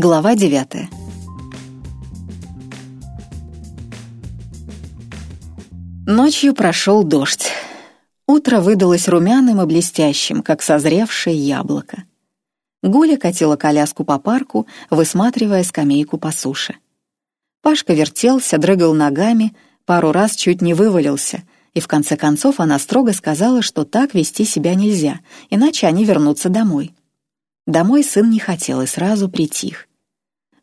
Глава девятая. Ночью прошел дождь. Утро выдалось румяным и блестящим, как созревшее яблоко. Гуля катила коляску по парку, высматривая скамейку по суше. Пашка вертелся, дрыгал ногами, пару раз чуть не вывалился, и в конце концов она строго сказала, что так вести себя нельзя, иначе они вернутся домой. Домой сын не хотел и сразу притих.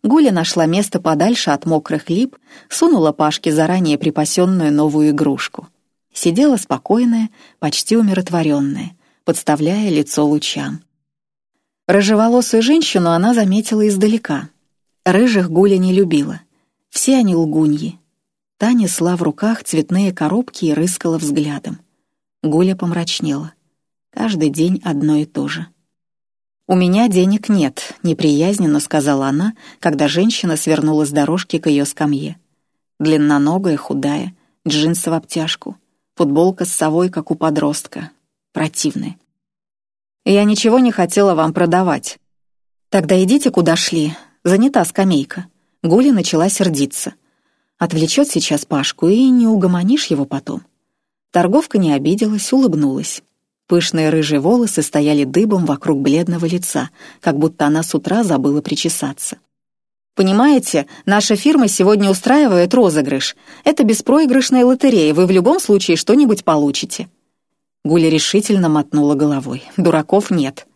Гуля нашла место подальше от мокрых лип, сунула Пашке заранее припасенную новую игрушку. Сидела спокойная, почти умиротворенная, подставляя лицо лучам. Рыжеволосую женщину она заметила издалека. Рыжих Гуля не любила. Все они лгуньи. Та несла в руках цветные коробки и рыскала взглядом. Гуля помрачнела. Каждый день одно и то же. «У меня денег нет», — неприязненно сказала она, когда женщина свернула с дорожки к ее скамье. Длинноногая, худая, джинсы в обтяжку, футболка с совой, как у подростка. Противная. «Я ничего не хотела вам продавать». «Тогда идите, куда шли. Занята скамейка». Гуля начала сердиться. Отвлечет сейчас Пашку, и не угомонишь его потом. Торговка не обиделась, улыбнулась. Пышные рыжие волосы стояли дыбом вокруг бледного лица, как будто она с утра забыла причесаться. «Понимаете, наша фирма сегодня устраивает розыгрыш. Это беспроигрышная лотерея, вы в любом случае что-нибудь получите». Гуля решительно мотнула головой. «Дураков нет.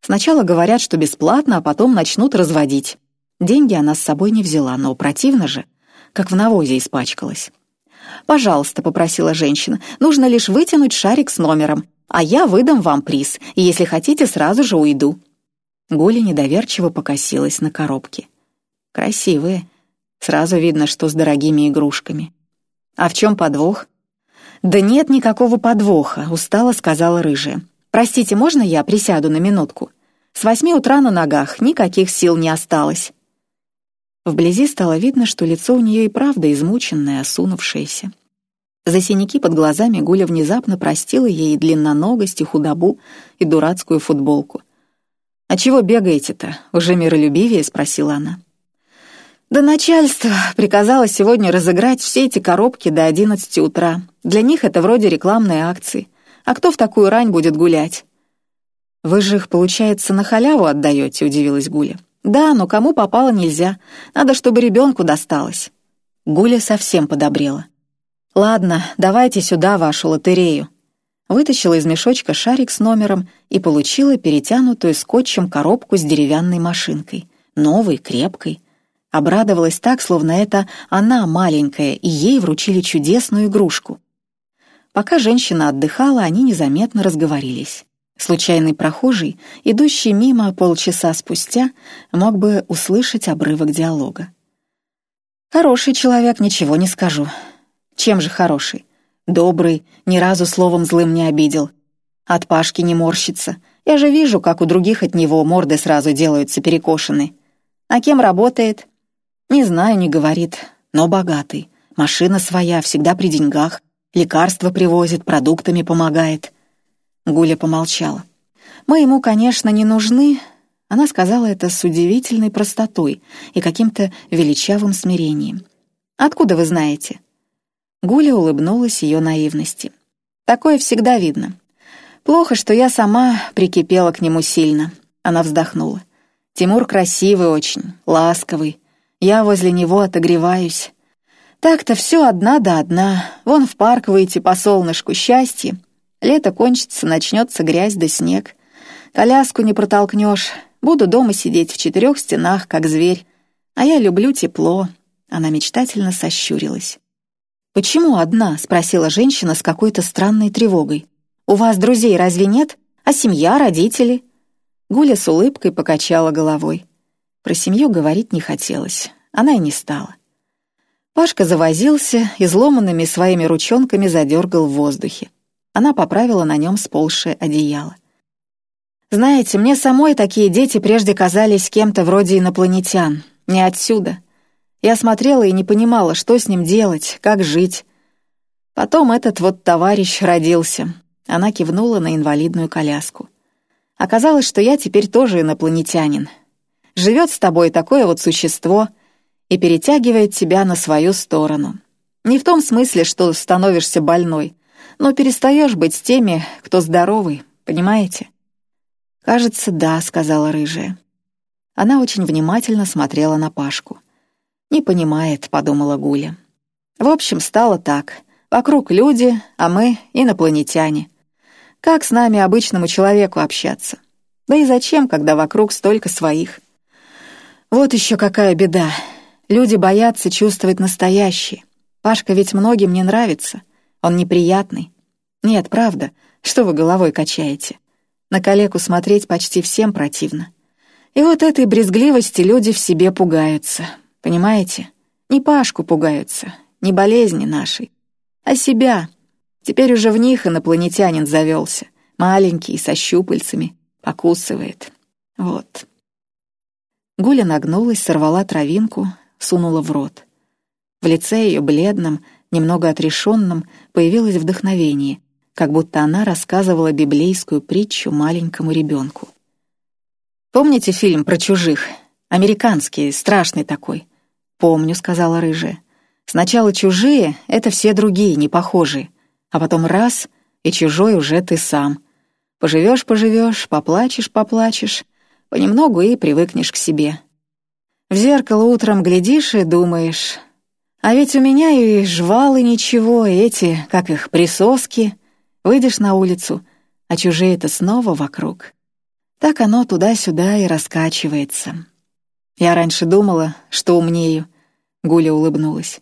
Сначала говорят, что бесплатно, а потом начнут разводить. Деньги она с собой не взяла, но противно же, как в навозе испачкалась». «Пожалуйста», — попросила женщина, — «нужно лишь вытянуть шарик с номером а я выдам вам приз, и если хотите, сразу же уйду». Гуля недоверчиво покосилась на коробки. «Красивые. Сразу видно, что с дорогими игрушками. А в чем подвох?» «Да нет никакого подвоха», — устало сказала рыжая. «Простите, можно я присяду на минутку? С восьми утра на ногах, никаких сил не осталось». Вблизи стало видно, что лицо у нее и правда измученное, осунувшееся. За синяки под глазами Гуля внезапно простила ей длинноногость, и худобу, и дурацкую футболку. «А чего бегаете-то?» — уже миролюбивее спросила она. «Да начальство приказало сегодня разыграть все эти коробки до одиннадцати утра. Для них это вроде рекламной акции. А кто в такую рань будет гулять?» «Вы же их, получается, на халяву отдаете?» — удивилась Гуля. «Да, но кому попало нельзя. Надо, чтобы ребенку досталось». Гуля совсем подобрела. «Ладно, давайте сюда вашу лотерею». Вытащила из мешочка шарик с номером и получила перетянутую скотчем коробку с деревянной машинкой. Новой, крепкой. Обрадовалась так, словно это она маленькая, и ей вручили чудесную игрушку. Пока женщина отдыхала, они незаметно разговорились. Случайный прохожий, идущий мимо полчаса спустя, мог бы услышать обрывок диалога. «Хороший человек, ничего не скажу. Чем же хороший? Добрый, ни разу словом злым не обидел. От Пашки не морщится. Я же вижу, как у других от него морды сразу делаются перекошены. А кем работает? Не знаю, не говорит, но богатый. Машина своя, всегда при деньгах. Лекарства привозит, продуктами помогает. Гуля помолчала. Мы ему, конечно, не нужны. Она сказала это с удивительной простотой и каким-то величавым смирением. Откуда вы знаете? Гуля улыбнулась ее наивности. «Такое всегда видно. Плохо, что я сама прикипела к нему сильно». Она вздохнула. «Тимур красивый очень, ласковый. Я возле него отогреваюсь. Так-то все одна да одна. Вон в парк выйти по солнышку, счастье. Лето кончится, начнется грязь да снег. Коляску не протолкнешь. Буду дома сидеть в четырех стенах, как зверь. А я люблю тепло». Она мечтательно сощурилась. «Почему одна?» — спросила женщина с какой-то странной тревогой. «У вас друзей разве нет? А семья, родители?» Гуля с улыбкой покачала головой. Про семью говорить не хотелось. Она и не стала. Пашка завозился, изломанными своими ручонками задергал в воздухе. Она поправила на нем сползшее одеяло. «Знаете, мне самой такие дети прежде казались кем-то вроде инопланетян. Не отсюда. Я смотрела и не понимала, что с ним делать, как жить. Потом этот вот товарищ родился. Она кивнула на инвалидную коляску. Оказалось, что я теперь тоже инопланетянин. живет с тобой такое вот существо и перетягивает тебя на свою сторону. Не в том смысле, что становишься больной, но перестаешь быть с теми, кто здоровый, понимаете? «Кажется, да», — сказала рыжая. Она очень внимательно смотрела на Пашку. «Не понимает», — подумала Гуля. «В общем, стало так. Вокруг люди, а мы — инопланетяне. Как с нами, обычному человеку, общаться? Да и зачем, когда вокруг столько своих? Вот еще какая беда. Люди боятся чувствовать настоящее. Пашка ведь многим не нравится. Он неприятный. Нет, правда, что вы головой качаете? На калеку смотреть почти всем противно. И вот этой брезгливости люди в себе пугаются. Понимаете? Не Пашку пугаются, не болезни нашей, а себя. Теперь уже в них инопланетянин завелся. Маленький, со щупальцами, покусывает. Вот. Гуля нагнулась, сорвала травинку, сунула в рот. В лице ее бледном, немного отрешенном, появилось вдохновение, как будто она рассказывала библейскую притчу маленькому ребенку. «Помните фильм про чужих? Американский, страшный такой?» «Помню», — сказала рыжая. Сначала чужие — это все другие, не похожие, а потом раз — и чужой уже ты сам. Поживешь-поживешь, поплачешь-поплачешь, понемногу и привыкнешь к себе. В зеркало утром глядишь и думаешь, а ведь у меня и жвалы ничего, и эти, как их, присоски. Выйдешь на улицу, а чужие-то снова вокруг. Так оно туда-сюда и раскачивается. Я раньше думала, что умнею. Гуля улыбнулась.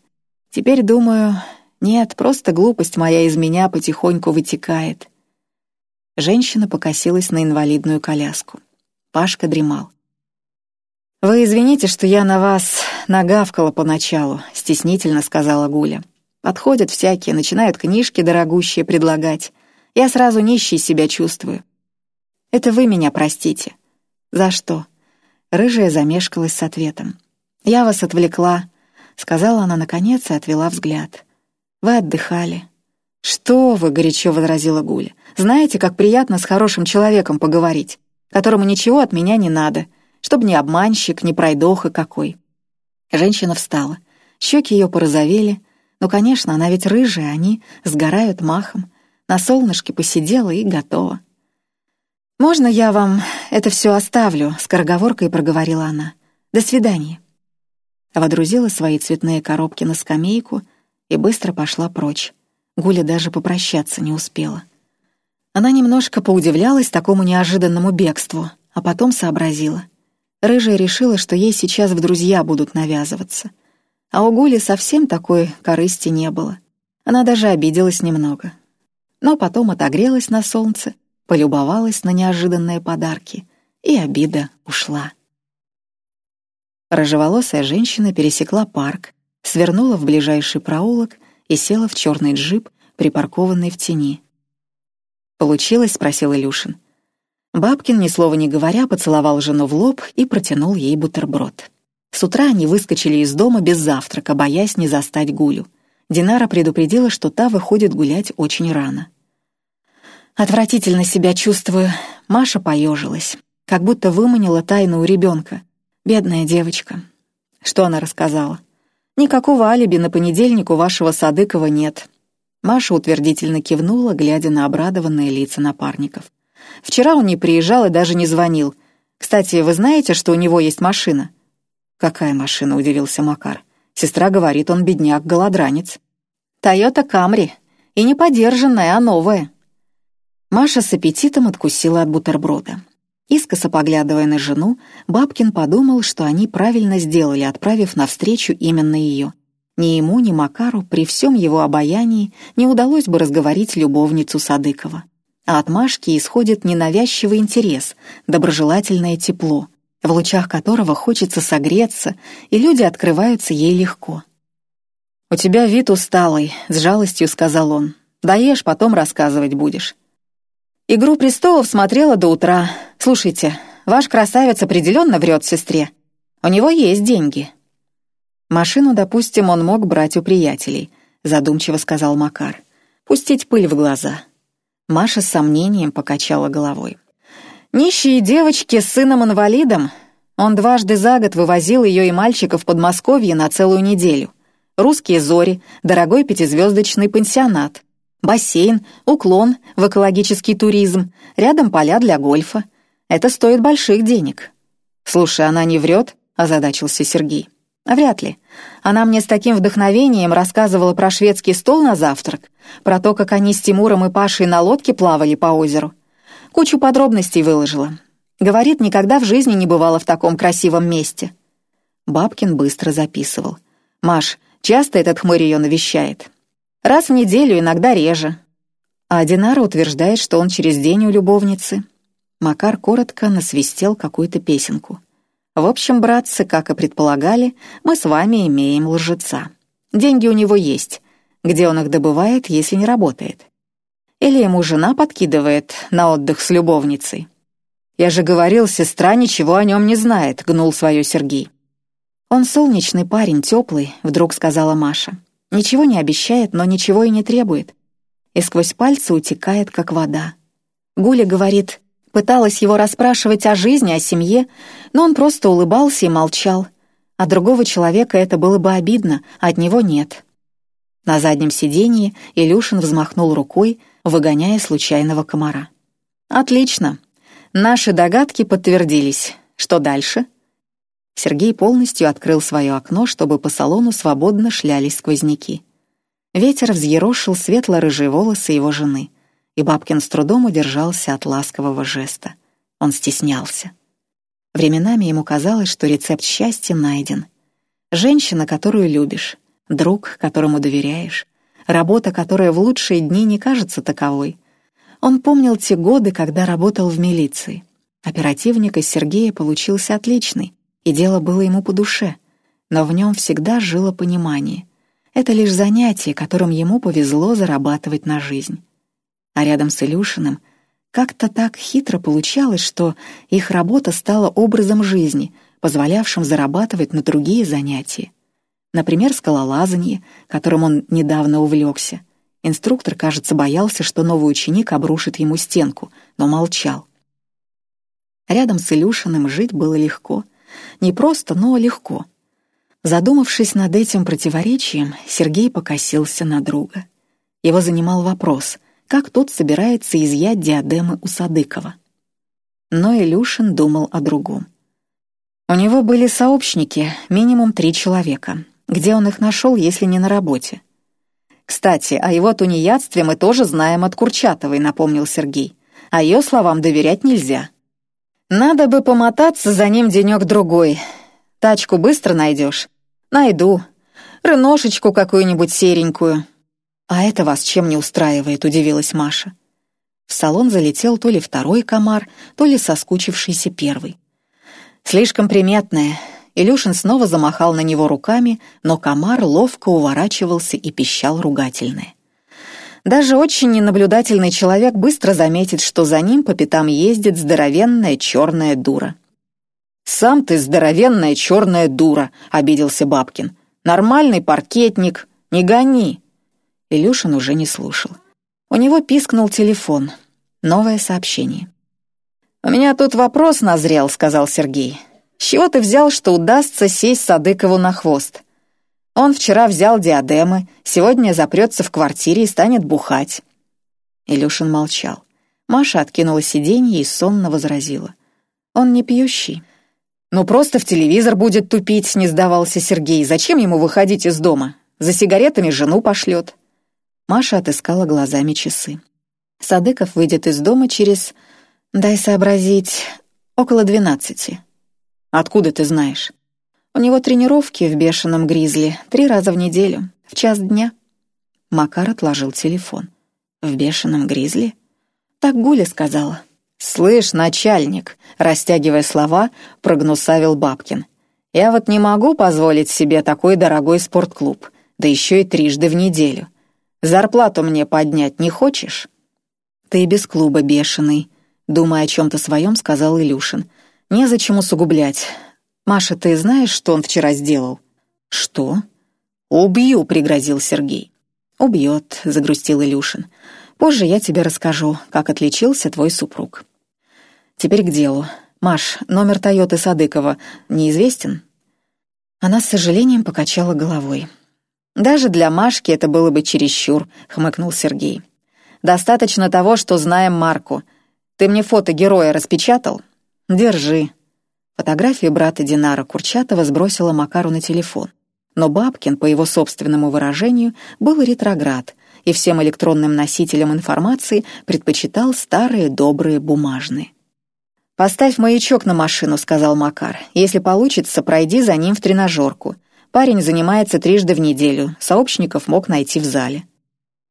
Теперь думаю, нет, просто глупость моя из меня потихоньку вытекает. Женщина покосилась на инвалидную коляску. Пашка дремал. «Вы извините, что я на вас нагавкала поначалу», — стеснительно сказала Гуля. «Подходят всякие, начинают книжки дорогущие предлагать. Я сразу нищей себя чувствую. Это вы меня простите». «За что?» Рыжая замешкалась с ответом. «Я вас отвлекла. — сказала она наконец и отвела взгляд. «Вы отдыхали». «Что вы?» — горячо возразила Гуля. «Знаете, как приятно с хорошим человеком поговорить, которому ничего от меня не надо, чтобы ни обманщик, ни пройдоха какой». Женщина встала. Щеки ее порозовели. Ну, конечно, она ведь рыжая, они сгорают махом. На солнышке посидела и готова. «Можно я вам это все оставлю?» — скороговоркой проговорила она. «До свидания» водрузила свои цветные коробки на скамейку и быстро пошла прочь. Гуля даже попрощаться не успела. Она немножко поудивлялась такому неожиданному бегству, а потом сообразила. Рыжая решила, что ей сейчас в друзья будут навязываться. А у Гули совсем такой корысти не было. Она даже обиделась немного. Но потом отогрелась на солнце, полюбовалась на неожиданные подарки, и обида ушла. Рыжеволосая женщина пересекла парк, свернула в ближайший проулок и села в черный джип, припаркованный в тени. «Получилось?» — спросил Илюшин. Бабкин, ни слова не говоря, поцеловал жену в лоб и протянул ей бутерброд. С утра они выскочили из дома без завтрака, боясь не застать Гулю. Динара предупредила, что та выходит гулять очень рано. «Отвратительно себя чувствую», — Маша поежилась, как будто выманила тайну у ребенка. Бедная девочка. Что она рассказала? Никакого алиби на понедельник у вашего Садыкова нет. Маша утвердительно кивнула, глядя на обрадованные лица напарников. Вчера он не приезжал и даже не звонил. Кстати, вы знаете, что у него есть машина? Какая машина, удивился Макар. Сестра говорит, он бедняк-голодранец. Тойота Камри. И не подержанная, а новая. Маша с аппетитом откусила от бутерброда. Искоса поглядывая на жену, Бабкин подумал, что они правильно сделали, отправив навстречу именно ее. Ни ему, ни Макару при всем его обаянии не удалось бы разговорить любовницу Садыкова. А от Машки исходит ненавязчивый интерес, доброжелательное тепло, в лучах которого хочется согреться, и люди открываются ей легко. «У тебя вид усталый», — с жалостью сказал он. «Доешь, потом рассказывать будешь». «Игру престолов» смотрела до утра. Слушайте, ваш красавец определенно врет сестре. У него есть деньги. Машину, допустим, он мог брать у приятелей, задумчиво сказал Макар. Пустить пыль в глаза. Маша с сомнением покачала головой. Нищие девочки с сыном-инвалидом? Он дважды за год вывозил ее и мальчика в Подмосковье на целую неделю. Русские зори, дорогой пятизвездочный пансионат, бассейн, уклон в экологический туризм, рядом поля для гольфа. Это стоит больших денег. «Слушай, она не врет?» — озадачился Сергей. «Вряд ли. Она мне с таким вдохновением рассказывала про шведский стол на завтрак, про то, как они с Тимуром и Пашей на лодке плавали по озеру. Кучу подробностей выложила. Говорит, никогда в жизни не бывала в таком красивом месте». Бабкин быстро записывал. «Маш, часто этот хмырь ее навещает?» «Раз в неделю, иногда реже». А Динара утверждает, что он через день у любовницы. Макар коротко насвистел какую-то песенку. «В общем, братцы, как и предполагали, мы с вами имеем лжеца. Деньги у него есть. Где он их добывает, если не работает? Или ему жена подкидывает на отдых с любовницей?» «Я же говорил, сестра ничего о нем не знает», — гнул свое Сергей. «Он солнечный парень, теплый», — вдруг сказала Маша. «Ничего не обещает, но ничего и не требует. И сквозь пальцы утекает, как вода. Гуля говорит, Пыталась его расспрашивать о жизни, о семье, но он просто улыбался и молчал. От другого человека это было бы обидно, а от него нет. На заднем сиденье Илюшин взмахнул рукой, выгоняя случайного комара. «Отлично. Наши догадки подтвердились. Что дальше?» Сергей полностью открыл свое окно, чтобы по салону свободно шлялись сквозняки. Ветер взъерошил светло-рыжие волосы его жены — и Бабкин с трудом удержался от ласкового жеста. Он стеснялся. Временами ему казалось, что рецепт счастья найден. Женщина, которую любишь, друг, которому доверяешь, работа, которая в лучшие дни не кажется таковой. Он помнил те годы, когда работал в милиции. Оперативник из Сергея получился отличный, и дело было ему по душе, но в нем всегда жило понимание. Это лишь занятие, которым ему повезло зарабатывать на жизнь. А рядом с Илюшиным как-то так хитро получалось, что их работа стала образом жизни, позволявшим зарабатывать на другие занятия. Например, скалолазание, которым он недавно увлекся. Инструктор, кажется, боялся, что новый ученик обрушит ему стенку, но молчал. Рядом с Илюшиным жить было легко. Не просто, но легко. Задумавшись над этим противоречием, Сергей покосился на друга. Его занимал вопрос — как тот собирается изъять диадемы у Садыкова. Но Илюшин думал о другом. У него были сообщники, минимум три человека. Где он их нашел, если не на работе? «Кстати, о его тунеядстве мы тоже знаем от Курчатовой», — напомнил Сергей. «А ее словам доверять нельзя». «Надо бы помотаться за ним денек-другой. Тачку быстро найдешь?» «Найду. Рыношечку какую-нибудь серенькую. «А это вас чем не устраивает?» — удивилась Маша. В салон залетел то ли второй комар, то ли соскучившийся первый. «Слишком приметное». Илюшин снова замахал на него руками, но комар ловко уворачивался и пищал ругательное. Даже очень ненаблюдательный человек быстро заметит, что за ним по пятам ездит здоровенная черная дура. «Сам ты здоровенная черная дура», — обиделся Бабкин. «Нормальный паркетник, не гони». Илюшин уже не слушал. У него пискнул телефон. Новое сообщение. «У меня тут вопрос назрел», — сказал Сергей. «С чего ты взял, что удастся сесть Садыкову на хвост? Он вчера взял диадемы, сегодня запрется в квартире и станет бухать». Илюшин молчал. Маша откинула сиденье и сонно возразила. «Он не пьющий». «Ну просто в телевизор будет тупить», — не сдавался Сергей. «Зачем ему выходить из дома? За сигаретами жену пошлет». Маша отыскала глазами часы. Садыков выйдет из дома через... Дай сообразить... Около двенадцати. Откуда ты знаешь? У него тренировки в бешеном гризли три раза в неделю, в час дня. Макар отложил телефон. В бешеном гризли? Так Гуля сказала. «Слышь, начальник», — растягивая слова, прогнусавил Бабкин. «Я вот не могу позволить себе такой дорогой спортклуб, да еще и трижды в неделю. Зарплату мне поднять не хочешь?» «Ты без клуба бешеный», — думая о чем-то своем, сказал Илюшин. «Незачем усугублять. Маша, ты знаешь, что он вчера сделал?» «Что?» «Убью», — пригрозил Сергей. «Убьет», — загрустил Илюшин. «Позже я тебе расскажу, как отличился твой супруг». «Теперь к делу. «Маш, номер Тойоты Садыкова неизвестен?» Она с сожалением покачала головой. «Даже для Машки это было бы чересчур», — хмыкнул Сергей. «Достаточно того, что знаем Марку. Ты мне фото героя распечатал? Держи». Фотографию брата Динара Курчатова сбросила Макару на телефон. Но Бабкин, по его собственному выражению, был ретроград и всем электронным носителям информации предпочитал старые добрые бумажные. «Поставь маячок на машину», — сказал Макар. «Если получится, пройди за ним в тренажерку. Парень занимается трижды в неделю, сообщников мог найти в зале».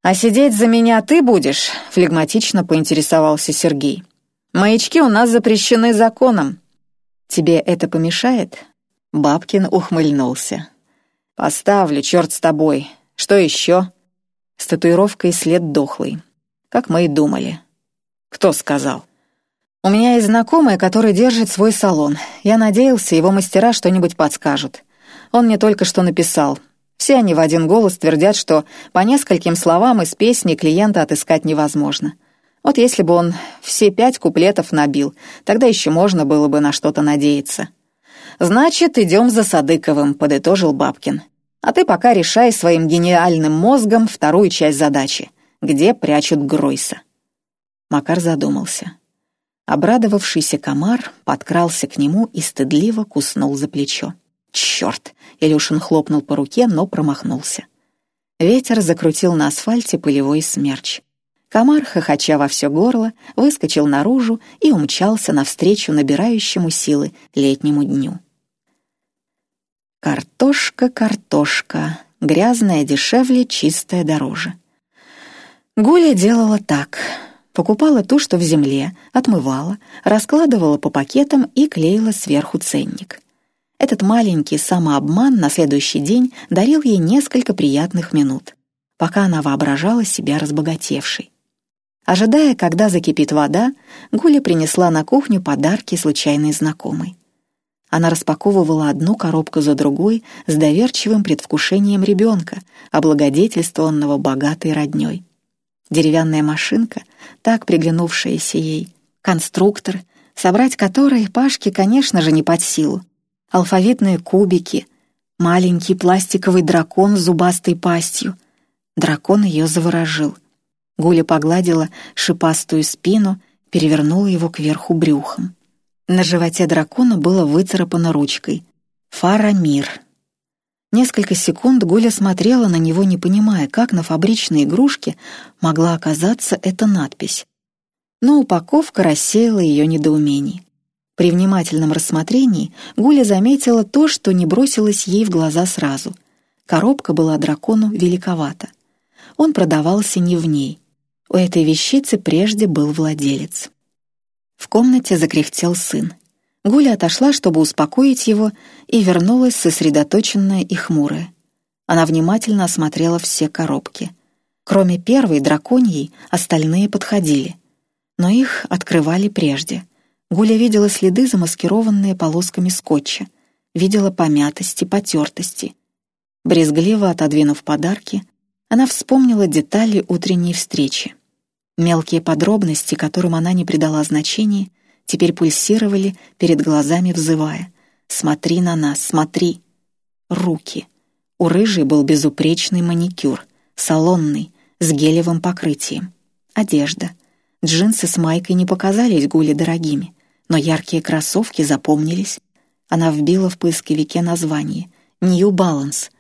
«А сидеть за меня ты будешь?» — флегматично поинтересовался Сергей. «Маячки у нас запрещены законом». «Тебе это помешает?» Бабкин ухмыльнулся. «Поставлю, черт с тобой. Что еще?» С татуировкой след дохлый. Как мы и думали. «Кто сказал?» «У меня есть знакомый, который держит свой салон. Я надеялся, его мастера что-нибудь подскажут. Он мне только что написал. Все они в один голос твердят, что по нескольким словам из песни клиента отыскать невозможно. Вот если бы он все пять куплетов набил, тогда еще можно было бы на что-то надеяться». «Значит, идем за Садыковым», — подытожил Бабкин. «А ты пока решай своим гениальным мозгом вторую часть задачи. Где прячут Гройса?» Макар задумался. Обрадовавшийся комар подкрался к нему и стыдливо куснул за плечо. «Черт!» — Илюшин хлопнул по руке, но промахнулся. Ветер закрутил на асфальте пылевой смерч. Комар, хохоча во все горло, выскочил наружу и умчался навстречу набирающему силы летнему дню. Картошка, картошка, грязная дешевле, чистая дороже. Гуля делала так — Покупала ту, что в земле, отмывала, раскладывала по пакетам и клеила сверху ценник. Этот маленький самообман на следующий день дарил ей несколько приятных минут, пока она воображала себя разбогатевшей. Ожидая, когда закипит вода, Гуля принесла на кухню подарки случайной знакомой. Она распаковывала одну коробку за другой с доверчивым предвкушением ребенка, облагодетельствованного богатой роднёй деревянная машинка, так приглянувшаяся ей, конструктор, собрать который Пашке, конечно же, не под силу, алфавитные кубики, маленький пластиковый дракон с зубастой пастью. Дракон ее заворожил. Гуля погладила шипастую спину, перевернула его кверху брюхом. На животе дракона было выцарапано ручкой. «Фарамир». Несколько секунд Гуля смотрела на него, не понимая, как на фабричной игрушке могла оказаться эта надпись. Но упаковка рассеяла ее недоумение. При внимательном рассмотрении Гуля заметила то, что не бросилось ей в глаза сразу. Коробка была дракону великовата. Он продавался не в ней. У этой вещицы прежде был владелец. В комнате закряхтел сын. Гуля отошла, чтобы успокоить его, и вернулась сосредоточенная и хмурая. Она внимательно осмотрела все коробки. Кроме первой, драконьей, остальные подходили. Но их открывали прежде. Гуля видела следы, замаскированные полосками скотча, видела помятости, потертости. Брезгливо отодвинув подарки, она вспомнила детали утренней встречи. Мелкие подробности, которым она не придала значения, теперь пульсировали перед глазами, взывая «Смотри на нас, смотри!» Руки. У рыжей был безупречный маникюр, салонный, с гелевым покрытием. Одежда. Джинсы с майкой не показались Гуле дорогими, но яркие кроссовки запомнились. Она вбила в поисковике название «New Balance»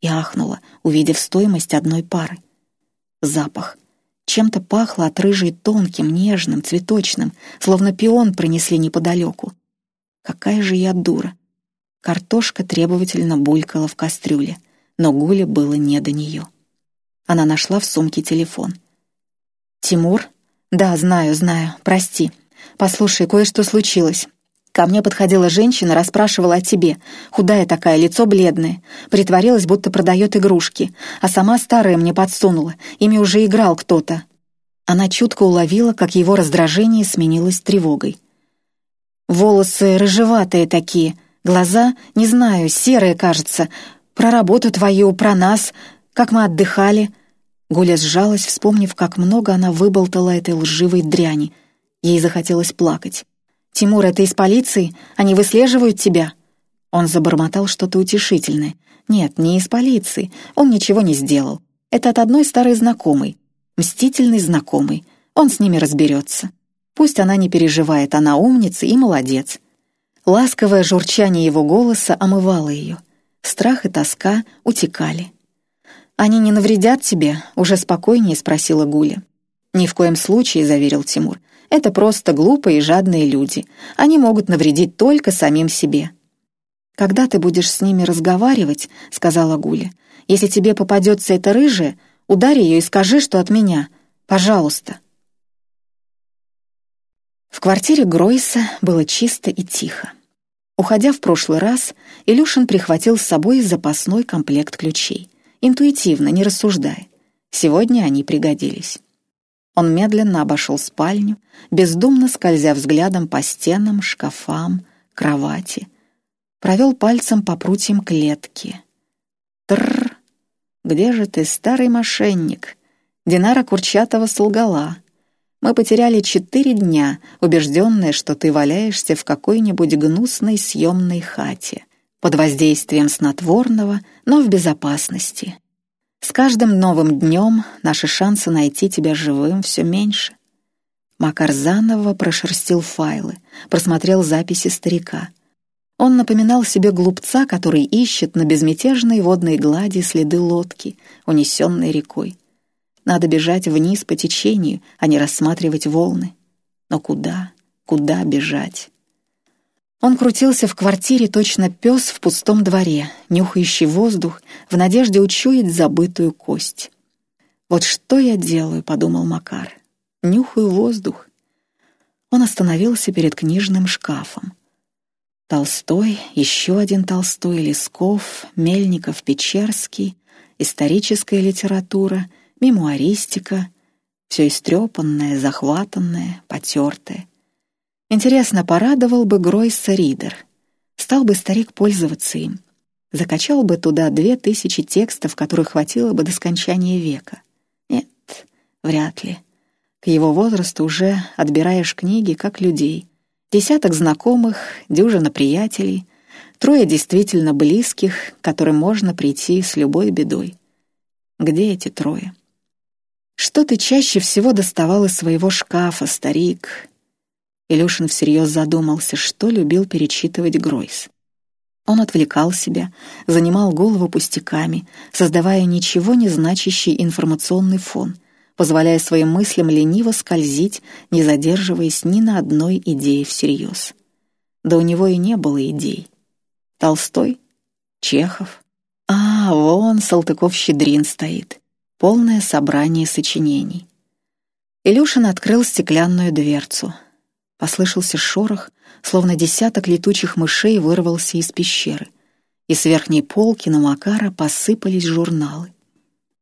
и ахнула, увидев стоимость одной пары. Запах. Чем-то пахло от рыжей тонким, нежным, цветочным, словно пион принесли неподалеку. Какая же я дура! Картошка требовательно булькала в кастрюле, но Гуле было не до нее. Она нашла в сумке телефон. «Тимур?» «Да, знаю, знаю, прости. Послушай, кое-что случилось. Ко мне подходила женщина, расспрашивала о тебе. Худая такая, лицо бледное. Притворилась, будто продает игрушки. А сама старая мне подсунула. Ими уже играл кто-то. Она чутко уловила, как его раздражение сменилось тревогой. «Волосы рыжеватые такие. Глаза, не знаю, серые, кажется. Про работу твою, про нас, как мы отдыхали». Гуля сжалась, вспомнив, как много она выболтала этой лживой дряни. Ей захотелось плакать. «Тимур, это из полиции? Они выслеживают тебя?» Он забормотал что-то утешительное. «Нет, не из полиции. Он ничего не сделал. Это от одной старой знакомой. Мстительный знакомый. Он с ними разберется. Пусть она не переживает, она умница и молодец». Ласковое журчание его голоса омывало ее. Страх и тоска утекали. «Они не навредят тебе?» — уже спокойнее спросила Гуля. «Ни в коем случае», — заверил Тимур. «Это просто глупые и жадные люди. Они могут навредить только самим себе». «Когда ты будешь с ними разговаривать», — сказала Гуля, «если тебе попадется эта рыжая, ударь ее и скажи, что от меня. Пожалуйста». В квартире Гройса было чисто и тихо. Уходя в прошлый раз, Илюшин прихватил с собой запасной комплект ключей, интуитивно, не рассуждая. Сегодня они пригодились. Он медленно обошел спальню, бездумно скользя взглядом по стенам, шкафам, кровати. Провел пальцем по прутьям клетки. Тррр! Где же ты, старый мошенник? Динара Курчатова солгала. Мы потеряли четыре дня, убежденные, что ты валяешься в какой-нибудь гнусной съемной хате, под воздействием снотворного, но в безопасности. С каждым новым днем наши шансы найти тебя живым все меньше. Макар заново прошерстил файлы, просмотрел записи старика. Он напоминал себе глупца, который ищет на безмятежной водной глади следы лодки, унесенной рекой. Надо бежать вниз по течению, а не рассматривать волны. Но куда, куда бежать? Он крутился в квартире точно пес в пустом дворе, нюхающий воздух, в надежде учуять забытую кость. «Вот что я делаю», — подумал Макар. «Нюхаю воздух». Он остановился перед книжным шкафом. Толстой, еще один Толстой, Лесков, Мельников, Печерский, историческая литература, мемуаристика, все истрепанное, захватанное, потертое. Интересно, порадовал бы Гройса Ридер. Стал бы старик пользоваться им. Закачал бы туда две тысячи текстов, которых хватило бы до скончания века. Нет, вряд ли. К его возрасту уже отбираешь книги как людей. Десяток знакомых, дюжина приятелей, трое действительно близких, к которым можно прийти с любой бедой. Где эти трое? Что ты чаще всего доставал из своего шкафа, старик? Илюшин всерьез задумался, что любил перечитывать Гройс. Он отвлекал себя, занимал голову пустяками, создавая ничего не значащий информационный фон, позволяя своим мыслям лениво скользить, не задерживаясь ни на одной идее всерьез. Да у него и не было идей. Толстой? Чехов? А, вон Салтыков-Щедрин стоит. Полное собрание сочинений. Илюшин открыл стеклянную дверцу — Послышался шорох, словно десяток летучих мышей вырвался из пещеры, и с верхней полки на Макара посыпались журналы.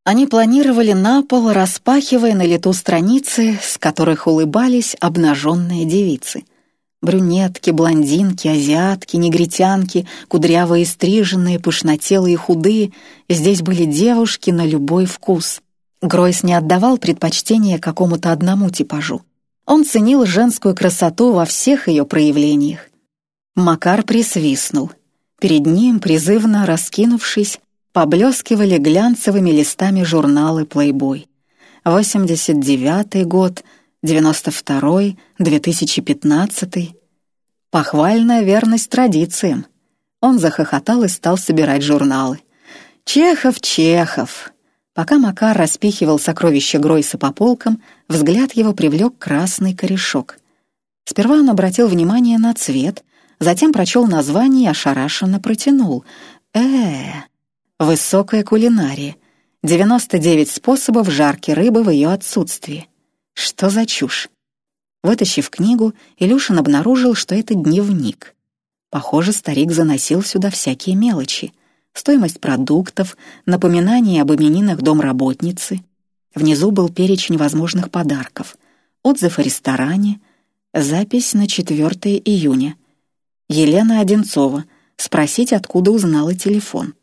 Они планировали на пол, распахивая на лету страницы, с которых улыбались обнаженные девицы. Брюнетки, блондинки, азиатки, негритянки, кудрявые стриженные, пышнотелые худые. Здесь были девушки на любой вкус. Гройс не отдавал предпочтения какому-то одному типажу. Он ценил женскую красоту во всех ее проявлениях. Макар присвистнул. Перед ним, призывно раскинувшись, поблескивали глянцевыми листами журналы «Плейбой». 89-й год, 92-й, 2015-й. Похвальная верность традициям. Он захохотал и стал собирать журналы. «Чехов, Чехов!» Пока Макар распихивал сокровища Гройса по полкам, взгляд его привлек красный корешок. Сперва он обратил внимание на цвет, затем прочел название и ошарашенно протянул. э Высокая кулинария. 99 способов жарки рыбы в ее отсутствии. Что за чушь? Вытащив книгу, Илюшин обнаружил, что это дневник. Похоже, старик заносил сюда всякие мелочи — стоимость продуктов, напоминание об именинах домработницы. Внизу был перечень возможных подарков, отзыв о ресторане, запись на 4 июня. Елена Одинцова, спросить, откуда узнала телефон.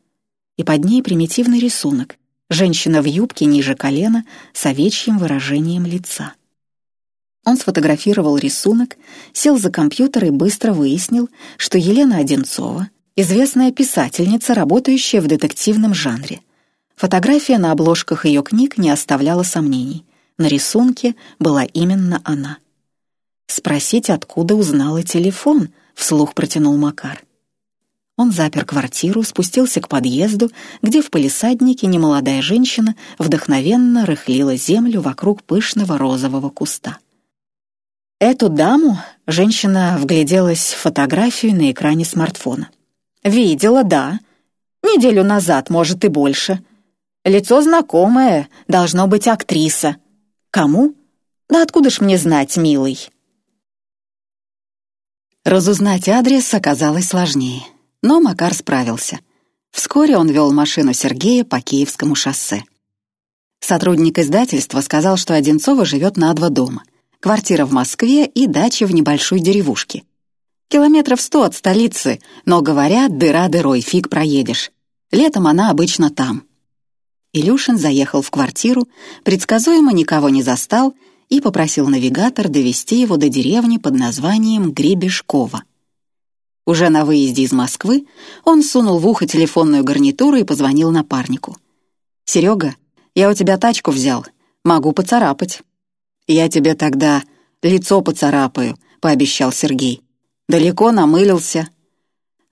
И под ней примитивный рисунок, женщина в юбке ниже колена с овечьим выражением лица. Он сфотографировал рисунок, сел за компьютер и быстро выяснил, что Елена Одинцова — известная писательница, работающая в детективном жанре. Фотография на обложках ее книг не оставляла сомнений. На рисунке была именно она. «Спросить, откуда узнала телефон?» — вслух протянул Макар. Он запер квартиру, спустился к подъезду, где в палисаднике немолодая женщина вдохновенно рыхлила землю вокруг пышного розового куста. Эту даму женщина вгляделась в фотографию на экране смартфона. «Видела, да. Неделю назад, может, и больше. Лицо знакомое, должно быть актриса. Кому? Да откуда ж мне знать, милый?» Разузнать адрес оказалось сложнее, но Макар справился. Вскоре он вел машину Сергея по Киевскому шоссе. Сотрудник издательства сказал, что Одинцова живет на два дома — квартира в Москве и дача в небольшой деревушке. Километров сто от столицы, но, говорят, дыра дырой, фиг проедешь. Летом она обычно там. Илюшин заехал в квартиру, предсказуемо никого не застал и попросил навигатор довести его до деревни под названием Гребешково. Уже на выезде из Москвы он сунул в ухо телефонную гарнитуру и позвонил напарнику. «Серега, я у тебя тачку взял, могу поцарапать». «Я тебе тогда лицо поцарапаю», — пообещал Сергей. «Далеко намылился».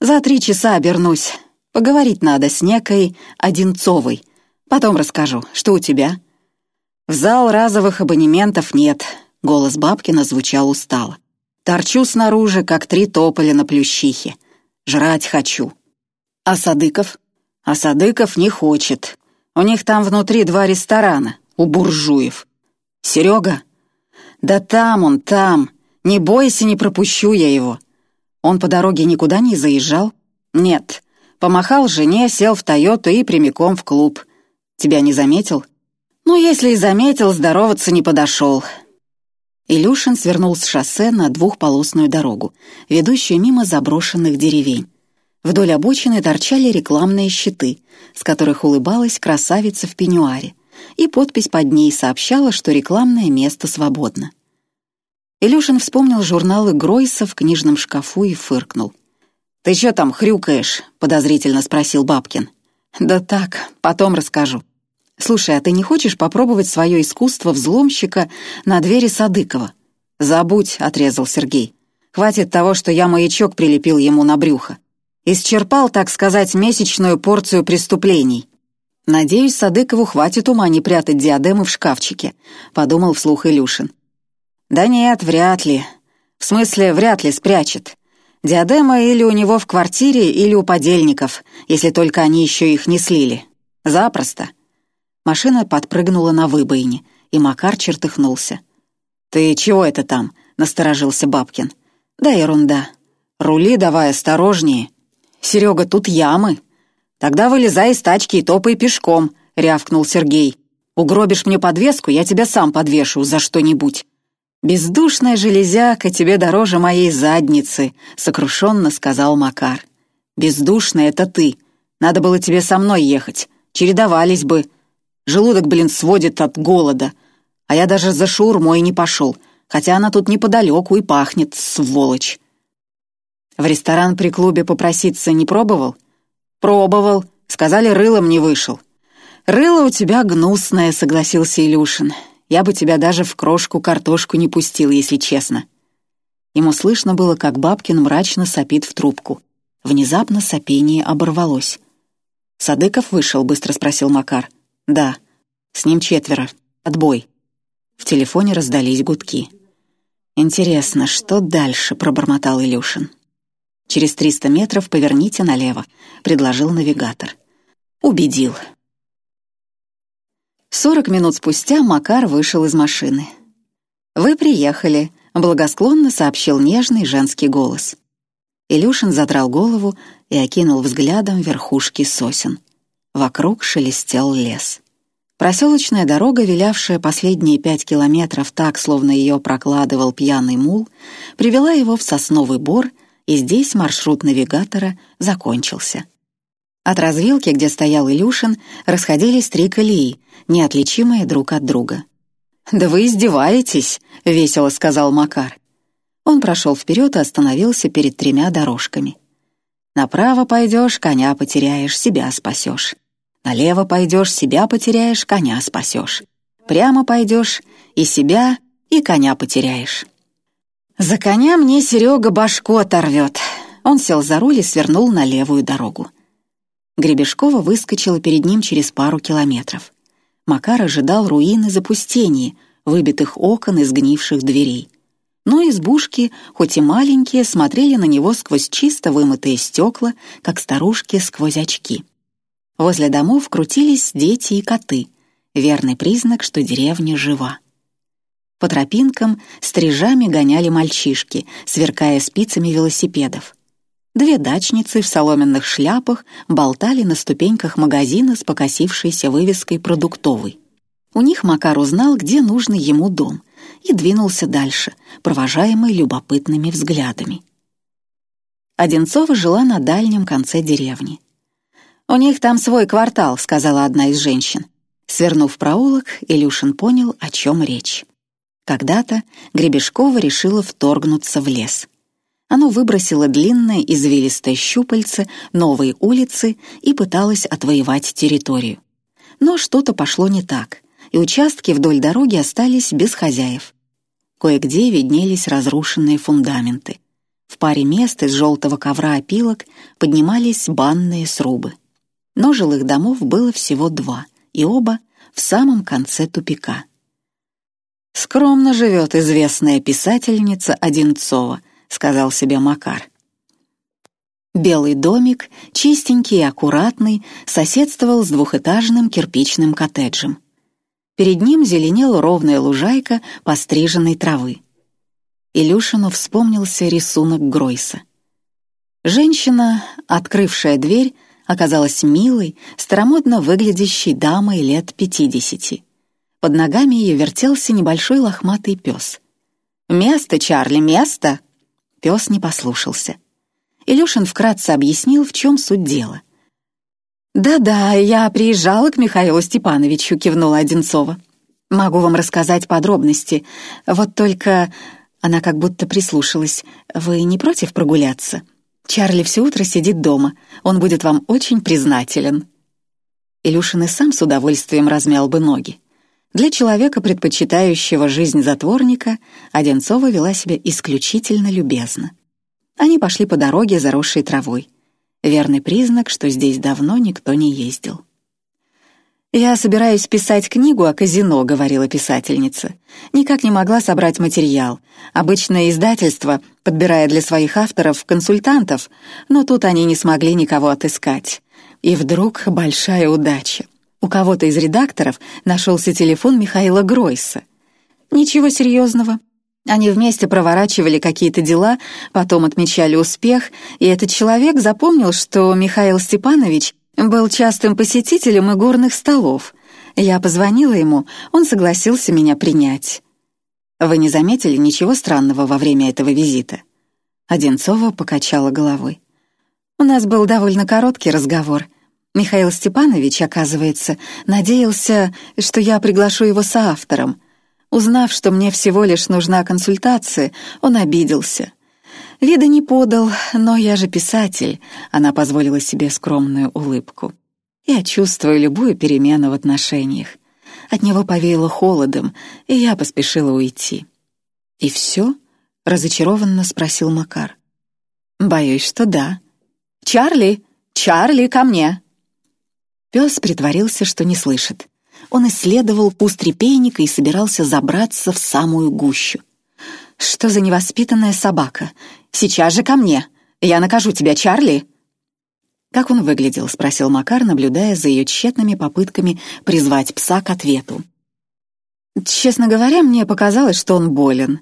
«За три часа обернусь. Поговорить надо с некой Одинцовой. Потом расскажу, что у тебя». «В зал разовых абонементов нет», — голос Бабкина звучал устало. «Торчу снаружи, как три тополя на плющихе. Жрать хочу». «А Садыков?» «А Садыков не хочет. У них там внутри два ресторана, у буржуев. «Серега?» «Да там он, там. Не бойся, не пропущу я его». Он по дороге никуда не заезжал? «Нет. Помахал жене, сел в Тойоту и прямиком в клуб. Тебя не заметил?» «Ну, если и заметил, здороваться не подошел». Илюшин свернул с шоссе на двухполосную дорогу, ведущую мимо заброшенных деревень. Вдоль обочины торчали рекламные щиты, с которых улыбалась красавица в пеньюаре и подпись под ней сообщала, что рекламное место свободно. Илюшин вспомнил журналы Гройса в книжном шкафу и фыркнул. «Ты что там хрюкаешь?» — подозрительно спросил Бабкин. «Да так, потом расскажу. Слушай, а ты не хочешь попробовать свое искусство взломщика на двери Садыкова?» «Забудь», — отрезал Сергей. «Хватит того, что я маячок прилепил ему на брюхо. Исчерпал, так сказать, месячную порцию преступлений. «Надеюсь, Садыкову хватит ума не прятать диадемы в шкафчике», — подумал вслух Илюшин. «Да нет, вряд ли. В смысле, вряд ли спрячет. Диадема или у него в квартире, или у подельников, если только они еще их не слили. Запросто». Машина подпрыгнула на выбоине, и Макар чертыхнулся. «Ты чего это там?» — насторожился Бабкин. «Да ерунда. Рули давай осторожнее. Серега, тут ямы». «Тогда вылезай из тачки и топай пешком», — рявкнул Сергей. «Угробишь мне подвеску, я тебя сам подвешу за что-нибудь». «Бездушная железяка тебе дороже моей задницы», — сокрушенно сказал Макар. «Бездушная — это ты. Надо было тебе со мной ехать. Чередовались бы. Желудок, блин, сводит от голода. А я даже за шаурмой не пошел, хотя она тут неподалеку и пахнет, сволочь». В ресторан при клубе попроситься не пробовал? «Пробовал. Сказали, рылом не вышел». «Рыло у тебя гнусное», — согласился Илюшин. «Я бы тебя даже в крошку картошку не пустил, если честно». Ему слышно было, как Бабкин мрачно сопит в трубку. Внезапно сопение оборвалось. «Садыков вышел?» — быстро спросил Макар. «Да. С ним четверо. Отбой». В телефоне раздались гудки. «Интересно, что дальше?» — пробормотал Илюшин. «Через триста метров поверните налево», — предложил навигатор. Убедил. Сорок минут спустя Макар вышел из машины. «Вы приехали», — благосклонно сообщил нежный женский голос. Илюшин задрал голову и окинул взглядом верхушки сосен. Вокруг шелестел лес. Проселочная дорога, вилявшая последние пять километров так, словно ее прокладывал пьяный мул, привела его в сосновый бор и здесь маршрут навигатора закончился. От развилки, где стоял Илюшин, расходились три колеи, неотличимые друг от друга. «Да вы издеваетесь», — весело сказал Макар. Он прошел вперед и остановился перед тремя дорожками. «Направо пойдешь, коня потеряешь, себя спасешь. Налево пойдешь, себя потеряешь, коня спасешь. Прямо пойдешь, и себя, и коня потеряешь». «За коня мне Серега башку оторвет». Он сел за руль и свернул на левую дорогу. Гребешкова выскочила перед ним через пару километров. Макар ожидал руины запустения, выбитых окон и сгнивших дверей. Но избушки, хоть и маленькие, смотрели на него сквозь чисто вымытые стекла, как старушки сквозь очки. Возле домов крутились дети и коты, верный признак, что деревня жива. По тропинкам стрижами гоняли мальчишки, сверкая спицами велосипедов. Две дачницы в соломенных шляпах болтали на ступеньках магазина с покосившейся вывеской «Продуктовый». У них Макар узнал, где нужный ему дом, и двинулся дальше, провожаемый любопытными взглядами. Одинцова жила на дальнем конце деревни. «У них там свой квартал», — сказала одна из женщин. Свернув проулок, Илюшин понял, о чем речь. Когда-то Гребешкова решила вторгнуться в лес. Оно выбросило длинное извилистое щупальце новой улицы и пыталось отвоевать территорию. Но что-то пошло не так, и участки вдоль дороги остались без хозяев. Кое-где виднелись разрушенные фундаменты. В паре мест из желтого ковра опилок поднимались банные срубы. Но жилых домов было всего два, и оба в самом конце тупика — «Скромно живет известная писательница Одинцова», — сказал себе Макар. Белый домик, чистенький и аккуратный, соседствовал с двухэтажным кирпичным коттеджем. Перед ним зеленела ровная лужайка постриженной травы. Илюшину вспомнился рисунок Гройса. Женщина, открывшая дверь, оказалась милой, старомодно выглядящей дамой лет пятидесяти. Под ногами ее вертелся небольшой лохматый пес. «Место, Чарли, место!» Пес не послушался. Илюшин вкратце объяснил, в чем суть дела. «Да-да, я приезжала к Михаилу Степановичу», — кивнула Одинцова. «Могу вам рассказать подробности. Вот только...» Она как будто прислушалась. «Вы не против прогуляться? Чарли все утро сидит дома. Он будет вам очень признателен». Илюшин и сам с удовольствием размял бы ноги. Для человека, предпочитающего жизнь затворника, Одинцова вела себя исключительно любезно. Они пошли по дороге, заросшей травой. Верный признак, что здесь давно никто не ездил. «Я собираюсь писать книгу о казино», — говорила писательница. Никак не могла собрать материал. Обычное издательство, подбирая для своих авторов консультантов, но тут они не смогли никого отыскать. И вдруг большая удача. У кого-то из редакторов нашелся телефон Михаила Гройса. Ничего серьезного. Они вместе проворачивали какие-то дела, потом отмечали успех, и этот человек запомнил, что Михаил Степанович был частым посетителем игорных столов. Я позвонила ему, он согласился меня принять. Вы не заметили ничего странного во время этого визита? Одинцова покачала головой. У нас был довольно короткий разговор. Михаил Степанович, оказывается, надеялся, что я приглашу его соавтором. Узнав, что мне всего лишь нужна консультация, он обиделся. Вида не подал, но я же писатель, она позволила себе скромную улыбку. Я чувствую любую перемену в отношениях. От него повеяло холодом, и я поспешила уйти. «И все?» — разочарованно спросил Макар. «Боюсь, что да». «Чарли! Чарли, ко мне!» Пес притворился, что не слышит. Он исследовал куст репейника и собирался забраться в самую гущу. «Что за невоспитанная собака? Сейчас же ко мне! Я накажу тебя, Чарли!» «Как он выглядел?» — спросил Макар, наблюдая за ее тщетными попытками призвать пса к ответу. «Честно говоря, мне показалось, что он болен.